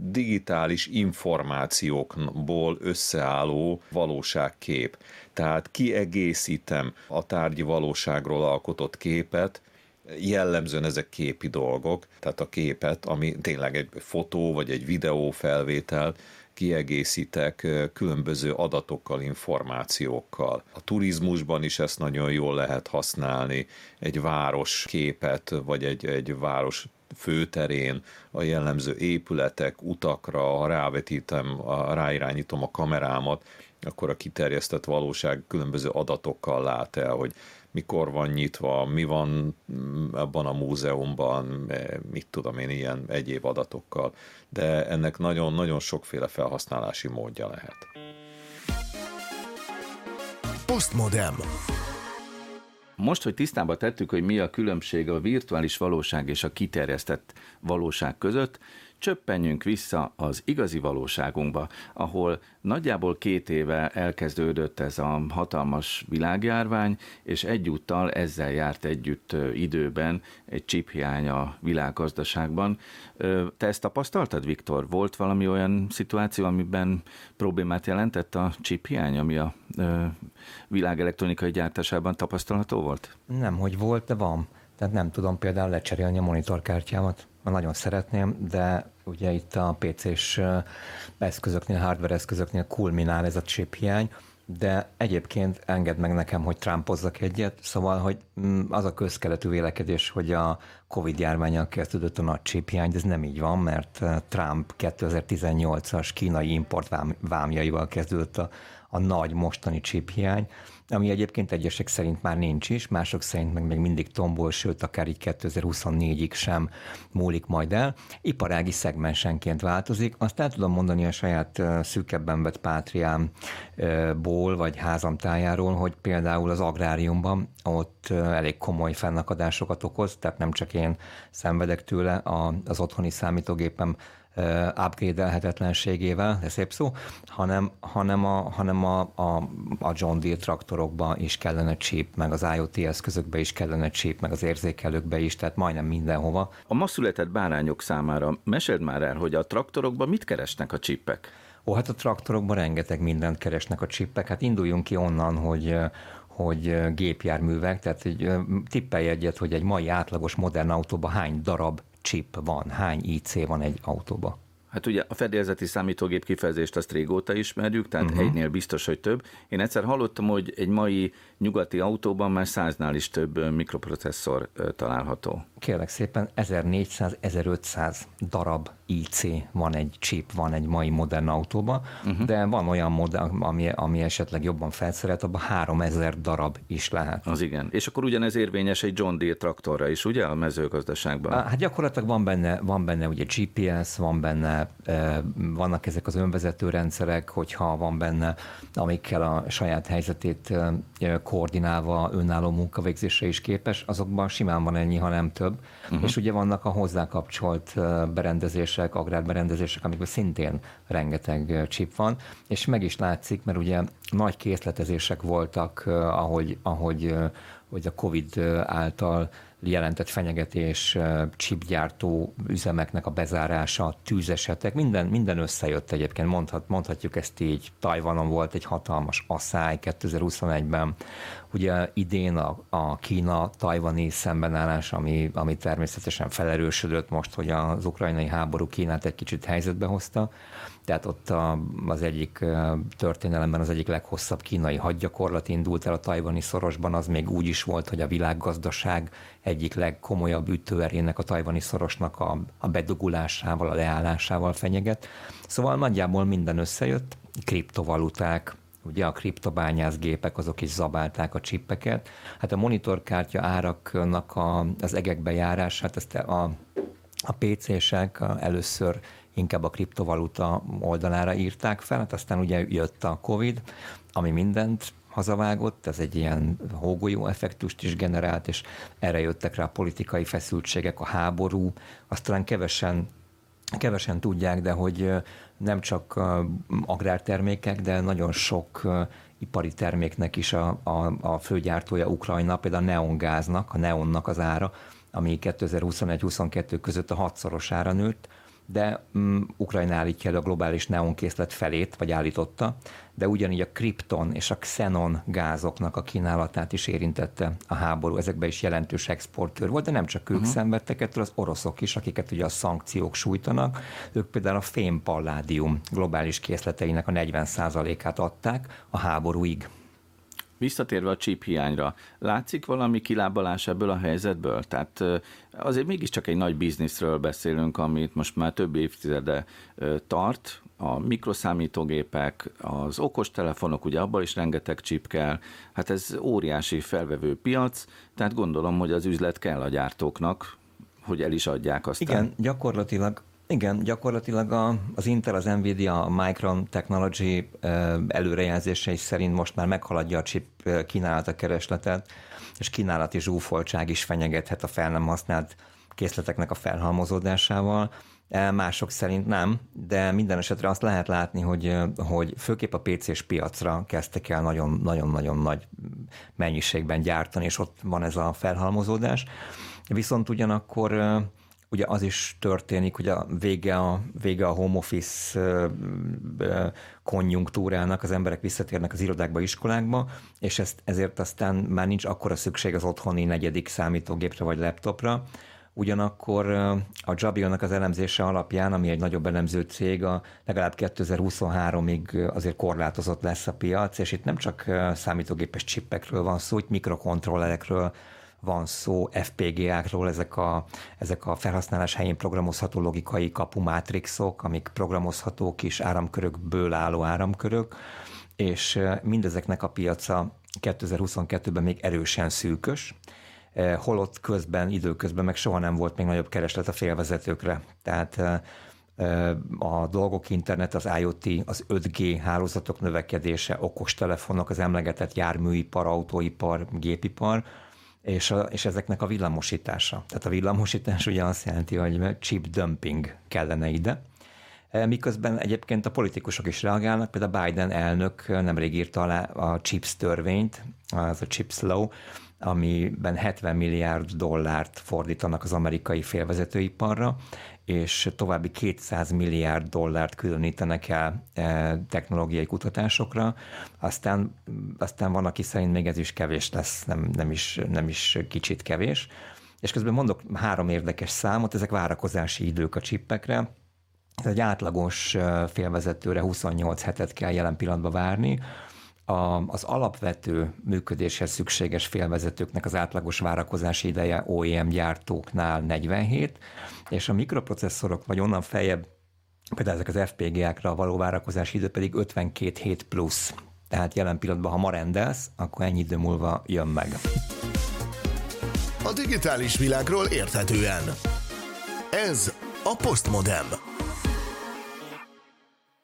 [SPEAKER 7] digitális információkból összeálló valóságkép. Tehát kiegészítem a tárgyi valóságról alkotott képet, jellemzően ezek képi dolgok, tehát a képet, ami tényleg egy fotó vagy egy videó felvétel, kiegészítek különböző adatokkal, információkkal. A turizmusban is ezt nagyon jól lehet használni, egy város képet, vagy egy, egy város főterén, a jellemző épületek, utakra, ha rávetítem, ráirányítom a kamerámat, akkor a kiterjesztett valóság különböző adatokkal lát el, hogy mikor van nyitva, mi van abban a múzeumban, mit tudom én, ilyen egyéb adatokkal, de ennek nagyon-nagyon sokféle felhasználási módja lehet.
[SPEAKER 1] Postmodem.
[SPEAKER 2] Most, hogy tisztába tettük, hogy mi a különbség a virtuális valóság és a kiterjesztett valóság között, csöppenjünk vissza az igazi valóságunkba, ahol nagyjából két éve elkezdődött ez a hatalmas világjárvány, és egyúttal ezzel járt együtt időben egy csiphiány a világgazdaságban. Te ezt tapasztaltad, Viktor? Volt valami olyan szituáció, amiben problémát jelentett a csiphiány, ami a világ elektronikai gyártásában tapasztalható volt?
[SPEAKER 8] Nem, hogy volt, de van. Tehát nem tudom például lecserélni a monitorkártyámat nagyon szeretném, de ugye itt a PC-s eszközöknél, hardware eszközöknél kulminál ez a chip hiány, de egyébként enged meg nekem, hogy trumpozzak egyet, szóval, hogy mm, az a közkeletű vélekedés, hogy a Covid járványal kezdődött a nagy de ez nem így van, mert Trump 2018-as kínai import vámjaival kezdődött a, a nagy mostani csíphiány, ami egyébként egyesek szerint már nincs is, mások szerint meg még mindig tombol, sőt, akár így 2024-ig sem múlik majd el. Iparági szegmensenként változik. Azt el tudom mondani a saját szűkebben vett pátriámból, vagy házamtájáról, hogy például az agráriumban ott elég komoly fennakadásokat okoz, tehát nem csak én szenvedek tőle az otthoni számítógépem upgrade-elhetetlenségével, ez szép szó, hanem, hanem, a, hanem a, a, a John Deere traktorokban is kellene chip, meg az IoT eszközökbe is kellene chip, meg az érzékelőkbe is, tehát majdnem mindenhova.
[SPEAKER 2] A ma született bárányok számára mesed már el, hogy a traktorokban mit keresnek a csipek?
[SPEAKER 8] Ó, hát a traktorokban rengeteg mindent keresnek a csippek. Hát induljunk ki onnan, hogy hogy gépjárművek, tehát egy, tippelj egyet, hogy egy mai átlagos modern autóban hány darab chip van, hány IC van egy autóba?
[SPEAKER 2] Hát ugye a fedélzeti számítógép kifejezést azt régóta ismerjük, tehát uh-huh. egynél biztos, hogy több. Én egyszer hallottam, hogy egy mai nyugati autóban már száznál is több mikroprocesszor található.
[SPEAKER 8] Kérlek szépen, 1400-1500 darab IC van egy chip, van egy mai modern autóban, uh-huh. de van olyan modell, ami, ami esetleg jobban felszerelt, abban 3000 darab is lehet.
[SPEAKER 2] Az igen. És akkor ugyanez érvényes egy John Deere traktorra is, ugye, a mezőgazdaságban?
[SPEAKER 8] Hát gyakorlatilag van benne, van benne ugye GPS, van benne, vannak ezek az önvezető rendszerek, hogyha van benne, amikkel a saját helyzetét koordinálva önálló munkavégzésre is képes, azokban simán van ennyi, ha nem több. Uh-huh. És ugye vannak a hozzá kapcsolt berendezések, agrárberendezések, amikben szintén rengeteg chip van, és meg is látszik, mert ugye nagy készletezések voltak, ahogy, ahogy hogy a COVID által jelentett fenyegetés, chipgyártó üzemeknek a bezárása, tűzesetek, minden, minden összejött egyébként, mondhat, mondhatjuk ezt így. Tajvanon volt egy hatalmas asszály 2021-ben, ugye idén a, a Kína-tajvani szembenállás, ami, ami természetesen felerősödött most, hogy az ukrajnai háború Kínát egy kicsit helyzetbe hozta, tehát ott a, az egyik történelemben az egyik leghosszabb kínai hadgyakorlat indult el a tajvani szorosban, az még úgy is volt, hogy a világgazdaság egyik legkomolyabb ütőerének a tajvani szorosnak a, a bedugulásával, a leállásával fenyeget. Szóval nagyjából minden összejött, kriptovaluták, ugye a kriptobányászgépek azok is zabálták a csippeket. Hát a monitorkártya áraknak a, az egekbe járását, ezt a, a PC-sek először inkább a kriptovaluta oldalára írták fel, hát aztán ugye jött a Covid, ami mindent hazavágott, ez egy ilyen hógolyó effektust is generált, és erre jöttek rá a politikai feszültségek, a háború, azt talán kevesen kevesen tudják, de hogy nem csak agrártermékek, de nagyon sok ipari terméknek is a, a, a főgyártója Ukrajna, például a neongáznak, a neonnak az ára, ami 2021-22 között a hatszorosára nőtt, de um, Ukrajna állítja el a globális neonkészlet felét, vagy állította, de ugyanígy a kripton és a xenon gázoknak a kínálatát is érintette a háború. Ezekben is jelentős exportőr volt, de nem csak ők uh-huh. szenvedtek ettől, az oroszok is, akiket ugye a szankciók sújtanak. Ők például a fémpalládium globális készleteinek a 40%-át adták a háborúig.
[SPEAKER 2] Visszatérve a chip hiányra, látszik valami kilábalás ebből a helyzetből? Tehát azért mégiscsak egy nagy bizniszről beszélünk, amit most már több évtizede tart, a mikroszámítógépek, az okostelefonok, ugye abban is rengeteg chip kell, hát ez óriási felvevő piac, tehát gondolom, hogy az üzlet kell a gyártóknak, hogy el is adják azt.
[SPEAKER 8] Igen, gyakorlatilag igen, gyakorlatilag a, az Intel, az Nvidia, a Micron Technology előrejelzései szerint most már meghaladja a chip kínálat a keresletet, és kínálati zsúfoltság is fenyegethet a fel nem használt készleteknek a felhalmozódásával. Mások szerint nem, de minden esetre azt lehet látni, hogy, hogy főképp a PC-s piacra kezdtek el nagyon-nagyon nagy mennyiségben gyártani, és ott van ez a felhalmozódás. Viszont ugyanakkor ugye az is történik, hogy a vége a, vége a home office konjunktúrának, az emberek visszatérnek az irodákba, iskolákba, és ezt, ezért aztán már nincs akkora szükség az otthoni negyedik számítógépre vagy laptopra, Ugyanakkor a Jabilnak az elemzése alapján, ami egy nagyobb elemző cég, a legalább 2023-ig azért korlátozott lesz a piac, és itt nem csak számítógépes csippekről van szó, itt mikrokontrollerekről, van szó FPGA-król, ezek a, ezek a felhasználás helyén programozható logikai kapumátrixok, amik programozható kis áramkörökből álló áramkörök, és mindezeknek a piaca 2022-ben még erősen szűkös, holott közben, időközben meg soha nem volt még nagyobb kereslet a félvezetőkre. Tehát a dolgok internet, az IoT, az 5G hálózatok növekedése, okostelefonok, az emlegetett járműipar, autóipar, gépipar, és, a, és ezeknek a villamosítása. Tehát a villamosítás ugye azt jelenti, hogy chip dumping kellene ide, miközben egyébként a politikusok is reagálnak, például Biden elnök nemrég írta alá a CHIPS törvényt, az a CHIPS law, amiben 70 milliárd dollárt fordítanak az amerikai félvezetőiparra, és további 200 milliárd dollárt különítenek el e, technológiai kutatásokra, aztán, aztán van, aki szerint még ez is kevés lesz, nem, nem, is, nem is kicsit kevés. És közben mondok három érdekes számot, ezek várakozási idők a csippekre. Ez egy átlagos félvezetőre 28 hetet kell jelen pillanatban várni, a, az alapvető működéshez szükséges félvezetőknek az átlagos várakozási ideje OEM gyártóknál 47, és a mikroprocesszorok vagy onnan feljebb, például ezek az FPGA-kra való várakozási idő pedig 52 hét plusz. Tehát jelen pillanatban, ha ma rendelsz, akkor ennyi idő múlva jön meg.
[SPEAKER 1] A digitális világról érthetően. Ez a Postmodem.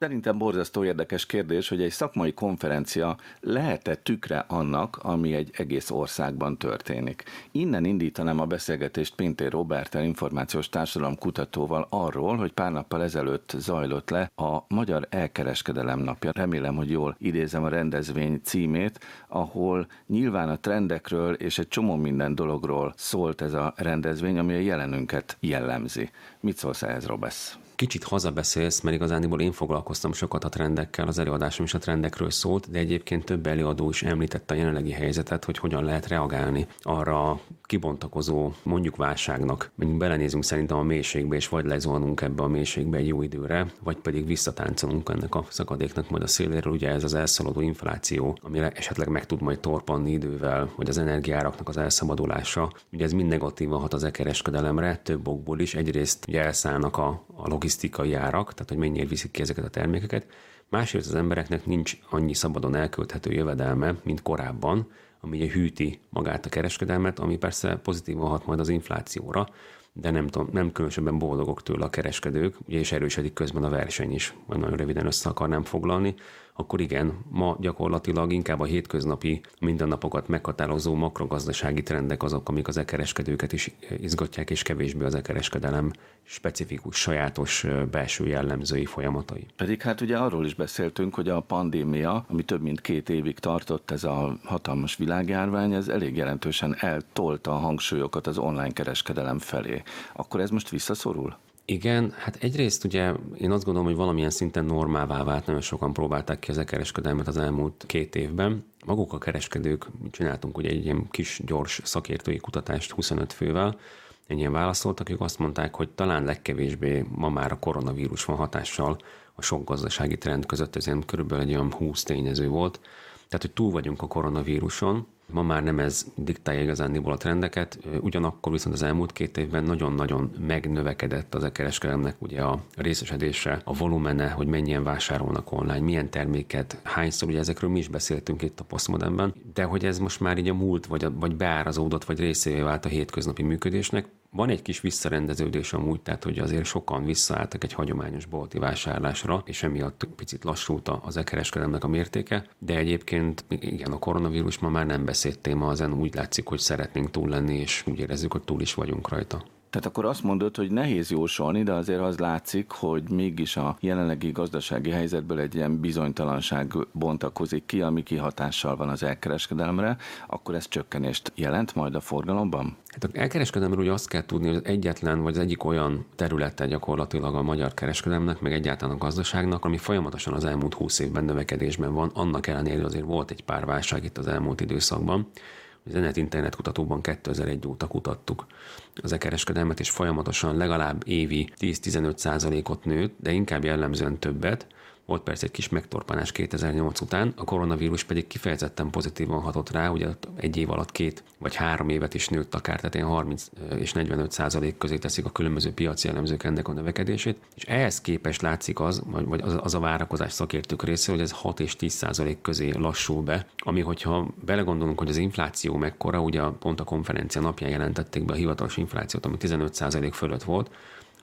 [SPEAKER 2] Szerintem borzasztó érdekes kérdés, hogy egy szakmai konferencia lehet-e tükre annak, ami egy egész országban történik. Innen indítanám a beszélgetést Pintér Robertel, információs társadalom kutatóval arról, hogy pár nappal ezelőtt zajlott le a Magyar Elkereskedelem napja. Remélem, hogy jól idézem a rendezvény címét, ahol nyilván a trendekről és egy csomó minden dologról szólt ez a rendezvény, ami a jelenünket jellemzi. Mit szólsz ehhez, Robesz?
[SPEAKER 9] Kicsit hazabeszélsz, mert igazániból én foglalkoztam sokat a trendekkel, az előadásom is a trendekről szólt, de egyébként több előadó is említette a jelenlegi helyzetet, hogy hogyan lehet reagálni arra a kibontakozó mondjuk válságnak. Mondjuk belenézünk szerintem a mélységbe, és vagy lezolnunk ebbe a mélységbe egy jó időre, vagy pedig visszatáncolunk ennek a szakadéknak majd a széléről. Ugye ez az elszaladó infláció, amire esetleg meg tud majd torpanni idővel, vagy az energiáraknak az elszabadulása. Ugye ez mind negatívan hat az e-kereskedelemre, több okból is. Egyrészt ugye elszállnak a, a logisztikai árak, tehát hogy mennyire viszik ki ezeket a termékeket. Másrészt az embereknek nincs annyi szabadon elkölthető jövedelme, mint korábban, ami ugye hűti magát a kereskedelmet, ami persze pozitívan hat majd az inflációra, de nem, tudom, nem különösebben boldogok tőle a kereskedők, ugye és erősödik közben a verseny is, majd nagyon röviden össze akarnám foglalni akkor igen, ma gyakorlatilag inkább a hétköznapi mindennapokat meghatározó makrogazdasági trendek azok, amik az ekereskedőket is izgatják, és kevésbé az ekereskedelem specifikus, sajátos belső jellemzői folyamatai.
[SPEAKER 2] Pedig hát ugye arról is beszéltünk, hogy a pandémia, ami több mint két évig tartott, ez a hatalmas világjárvány, ez elég jelentősen eltolta a hangsúlyokat az online kereskedelem felé. Akkor ez most visszaszorul?
[SPEAKER 9] Igen, hát egyrészt ugye én azt gondolom, hogy valamilyen szinten normává vált, nagyon sokan próbálták ki a kereskedelmet az elmúlt két évben. Maguk a kereskedők, csináltunk ugye egy ilyen kis, gyors szakértői kutatást 25 fővel, ennyien válaszoltak, ők azt mondták, hogy talán legkevésbé ma már a koronavírus van hatással a sok gazdasági trend között, ez körülbelül egy olyan 20 tényező volt. Tehát, hogy túl vagyunk a koronavíruson, Ma már nem ez diktálja igazándiból a trendeket, ugyanakkor viszont az elmúlt két évben nagyon-nagyon megnövekedett az e kereskedelemnek ugye a részesedése, a volumene, hogy mennyien vásárolnak online, milyen terméket, hányszor, ugye ezekről mi is beszéltünk itt a posztmodernben, de hogy ez most már így a múlt, vagy, a, vagy beárazódott, vagy részévé vált a hétköznapi működésnek, van egy kis visszarendeződés amúgy, tehát hogy azért sokan visszaálltak egy hagyományos bolti vásárlásra, és emiatt picit lassult az e-kereskedelemnek a mértéke, de egyébként igen, a koronavírus ma már nem beszélt téma, azen úgy látszik, hogy szeretnénk túl lenni, és úgy érezzük, hogy túl is vagyunk rajta.
[SPEAKER 2] Tehát akkor azt mondod, hogy nehéz jósolni, de azért az látszik, hogy mégis a jelenlegi gazdasági helyzetből egy ilyen bizonytalanság bontakozik ki, ami kihatással van az elkereskedelemre, akkor ez csökkenést jelent majd a forgalomban?
[SPEAKER 9] Hát a elkereskedelemről ugye azt kell tudni, hogy az egyetlen vagy az egyik olyan területe gyakorlatilag a magyar kereskedelemnek, meg egyáltalán a gazdaságnak, ami folyamatosan az elmúlt 20 évben növekedésben van, annak ellenére, azért volt egy pár válság itt az elmúlt időszakban. Az Enet Internet kutatóban 2001 óta kutattuk az e-kereskedelmet, és folyamatosan legalább évi 10-15 százalékot nőtt, de inkább jellemzően többet, volt persze egy kis megtorpanás 2008 után, a koronavírus pedig kifejezetten pozitívan hatott rá, ugye egy év alatt két vagy három évet is nőtt akár, tehát ilyen 30 és 45 százalék közé teszik a különböző piaci jellemzők ennek a növekedését, és ehhez képest látszik az, vagy az, az a várakozás szakértők része, hogy ez 6 és 10 százalék közé lassul be, ami hogyha belegondolunk, hogy az infláció mekkora, ugye pont a konferencia napján jelentették be a hivatalos inflációt, ami 15 százalék fölött volt,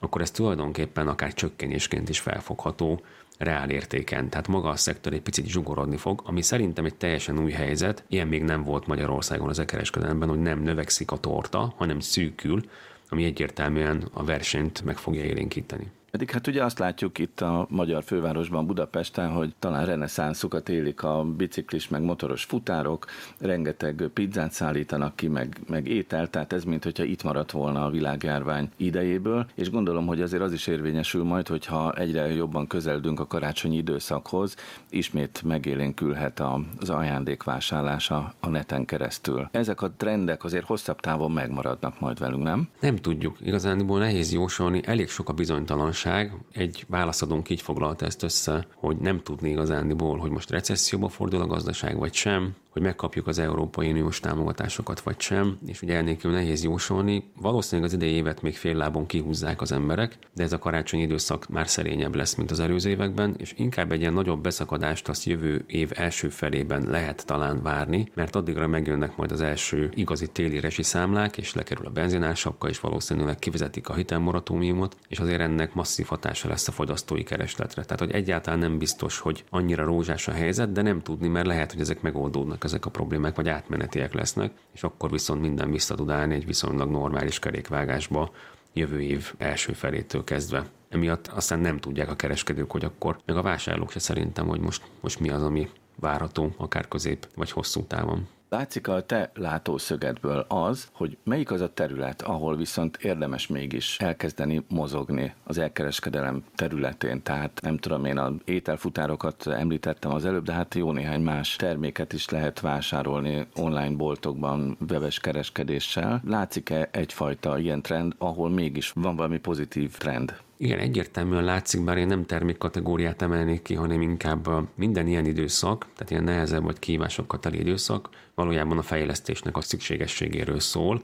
[SPEAKER 9] akkor ez tulajdonképpen akár csökkenésként is felfogható, reál. Tehát maga a szektor egy picit zsugorodni fog, ami szerintem egy teljesen új helyzet. Ilyen még nem volt Magyarországon az e-kereskedelemben, hogy nem növekszik a torta, hanem szűkül, ami egyértelműen a versenyt meg fogja élénkíteni.
[SPEAKER 2] Pedig hát ugye azt látjuk itt a magyar fővárosban, Budapesten, hogy talán reneszánszukat élik a biciklis meg motoros futárok, rengeteg pizzát szállítanak ki, meg, meg ételt, tehát ez mint hogyha itt maradt volna a világjárvány idejéből, és gondolom, hogy azért az is érvényesül majd, hogyha egyre jobban közeldünk a karácsonyi időszakhoz, ismét megélénkülhet az ajándékvásárlása a neten keresztül. Ezek a trendek azért hosszabb távon megmaradnak majd velünk, nem?
[SPEAKER 9] Nem tudjuk. Igazániból nehéz jósolni, elég sok a bizonytalanság gazdaság. Egy válaszadónk így foglalta ezt össze, hogy nem tudni igazándiból, hogy most recesszióba fordul a gazdaság vagy sem, hogy megkapjuk az Európai Uniós támogatásokat vagy sem, és ugye elnékül nehéz jósolni. Valószínűleg az idei évet még fél lábon kihúzzák az emberek, de ez a karácsonyi időszak már szerényebb lesz, mint az előző években, és inkább egy ilyen nagyobb beszakadást azt jövő év első felében lehet talán várni, mert addigra megjönnek majd az első igazi téli resi számlák, és lekerül a benzinársapka, és valószínűleg kivezetik a hitelmoratómiumot, és azért ennek masszív hatása lesz a fogyasztói keresletre. Tehát, hogy egyáltalán nem biztos, hogy annyira rózsás a helyzet, de nem tudni, mert lehet, hogy ezek megoldódnak lesznek ezek a problémák, vagy átmenetiek lesznek, és akkor viszont minden vissza tud állni egy viszonylag normális kerékvágásba jövő év első felétől kezdve. Emiatt aztán nem tudják a kereskedők, hogy akkor, meg a vásárlók se szerintem, hogy most, most mi az, ami várható, akár közép vagy hosszú távon.
[SPEAKER 2] Látszik a te látószögedből az, hogy melyik az a terület, ahol viszont érdemes mégis elkezdeni mozogni az elkereskedelem területén. Tehát nem tudom, én az ételfutárokat említettem az előbb, de hát jó néhány más terméket is lehet vásárolni online boltokban, webes kereskedéssel. Látszik-e egyfajta ilyen trend, ahol mégis van valami pozitív trend?
[SPEAKER 9] Igen, egyértelműen látszik, bár én nem termékkategóriát emelnék ki, hanem inkább minden ilyen időszak, tehát ilyen nehezebb vagy kívásokkal teli időszak, valójában a fejlesztésnek a szükségességéről szól,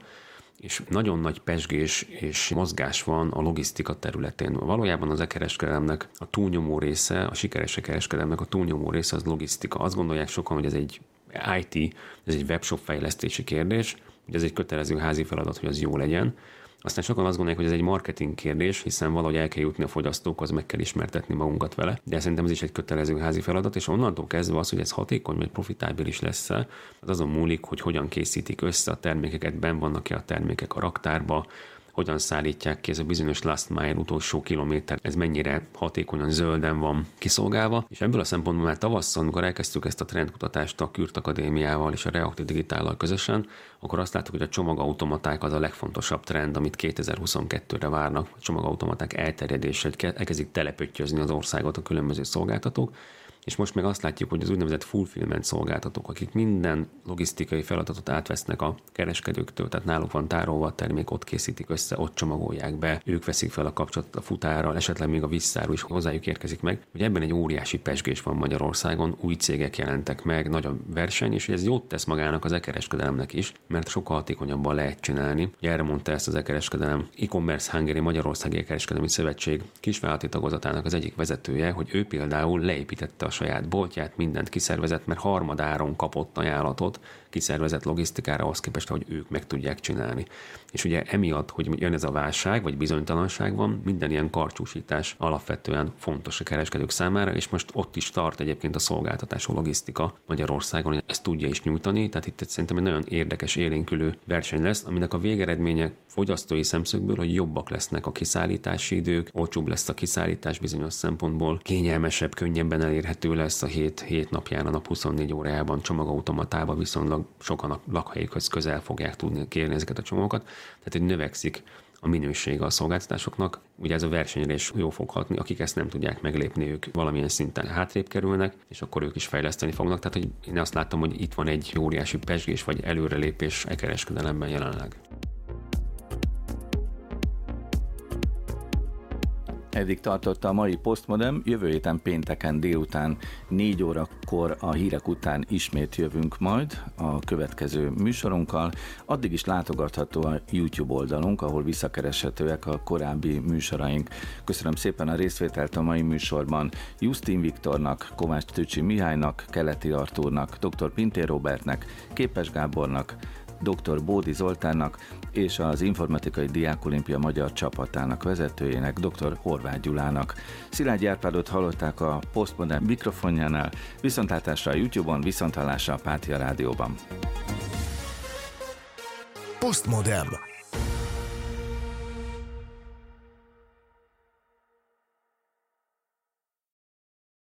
[SPEAKER 9] és nagyon nagy pesgés és mozgás van a logisztika területén. Valójában az e-kereskedelemnek a túlnyomó része, a sikeres kereskedelemnek a túlnyomó része az logisztika. Azt gondolják sokan, hogy ez egy IT, ez egy webshop fejlesztési kérdés, hogy ez egy kötelező házi feladat, hogy az jó legyen, aztán sokan azt gondolják, hogy ez egy marketing kérdés, hiszen valahogy el kell jutni a fogyasztókhoz, meg kell ismertetni magunkat vele, de szerintem ez is egy kötelező házi feladat, és onnantól kezdve az, hogy ez hatékony vagy profitábilis lesz az azon múlik, hogy hogyan készítik össze a termékeket, ben vannak-e a termékek a raktárba, hogyan szállítják ki ez a bizonyos last mile utolsó kilométer, ez mennyire hatékonyan zölden van kiszolgálva. És ebből a szempontból már tavasszal, amikor elkezdtük ezt a trendkutatást a Kürt Akadémiával és a Reaktív Digitállal közösen, akkor azt láttuk, hogy a csomagautomaták az a legfontosabb trend, amit 2022-re várnak. A csomagautomaták elterjedése, hogy elkezdik telepöttyözni az országot a különböző szolgáltatók és most meg azt látjuk, hogy az úgynevezett fulfillment szolgáltatók, akik minden logisztikai feladatot átvesznek a kereskedőktől, tehát náluk van tárolva a termék, ott készítik össze, ott csomagolják be, ők veszik fel a kapcsolatot a futárral, esetleg még a visszáról is hozzájuk érkezik meg, hogy ebben egy óriási pesgés van Magyarországon, új cégek jelentek meg, nagy a verseny, és ez jót tesz magának az e-kereskedelemnek is, mert sokkal hatékonyabban lehet csinálni. Ugye erre mondta ezt az e-kereskedelem e-commerce Hungary Magyarországi E-kereskedelmi Szövetség kisvállalati tagozatának az egyik vezetője, hogy ő például leépítette a saját boltját, mindent kiszervezett, mert harmadáron kapott ajánlatot kiszervezett logisztikára, ahhoz képest, hogy ők meg tudják csinálni. És ugye emiatt, hogy jön ez a válság, vagy bizonytalanság van, minden ilyen karcsúsítás alapvetően fontos a kereskedők számára, és most ott is tart egyébként a szolgáltatás, a logisztika Magyarországon, ezt tudja is nyújtani, tehát itt szerintem egy nagyon érdekes, élénkülő verseny lesz, aminek a végeredménye fogyasztói szemszögből, hogy jobbak lesznek a kiszállítási idők, olcsóbb lesz a kiszállítás bizonyos szempontból, kényelmesebb, könnyebben elérhető lesz a 7, 7 napján, a nap 24 órájában csomagautomatában viszonylag sokan a lakhelyükhöz közel fogják tudni kérni ezeket a csomagokat, tehát hogy növekszik a minősége a szolgáltatásoknak. Ugye ez a versenyre is jó fog hatni, akik ezt nem tudják meglépni, ők valamilyen szinten hátrébb kerülnek, és akkor ők is fejleszteni fognak. Tehát hogy én azt láttam, hogy itt van egy óriási pesgés vagy előrelépés e kereskedelemben jelenleg.
[SPEAKER 2] Eddig tartott a mai Postmodem, jövő héten pénteken délután 4 órakor a hírek után ismét jövünk majd a következő műsorunkkal. Addig is látogatható a YouTube oldalunk, ahol visszakereshetőek a korábbi műsoraink. Köszönöm szépen a részvételt a mai műsorban Justin Viktornak, Kovács Tücsi Mihálynak, Keleti Artúrnak, dr. Pintér Robertnek, Képes Gábornak, dr. Bódi Zoltánnak és az Informatikai Diákolimpia magyar csapatának vezetőjének, dr. Horváth Gyulának. Szilágy Árpádot hallották a Postmodern mikrofonjánál, viszontlátásra a YouTube-on, viszontlátásra a Pátia Rádióban.
[SPEAKER 1] Postmodern.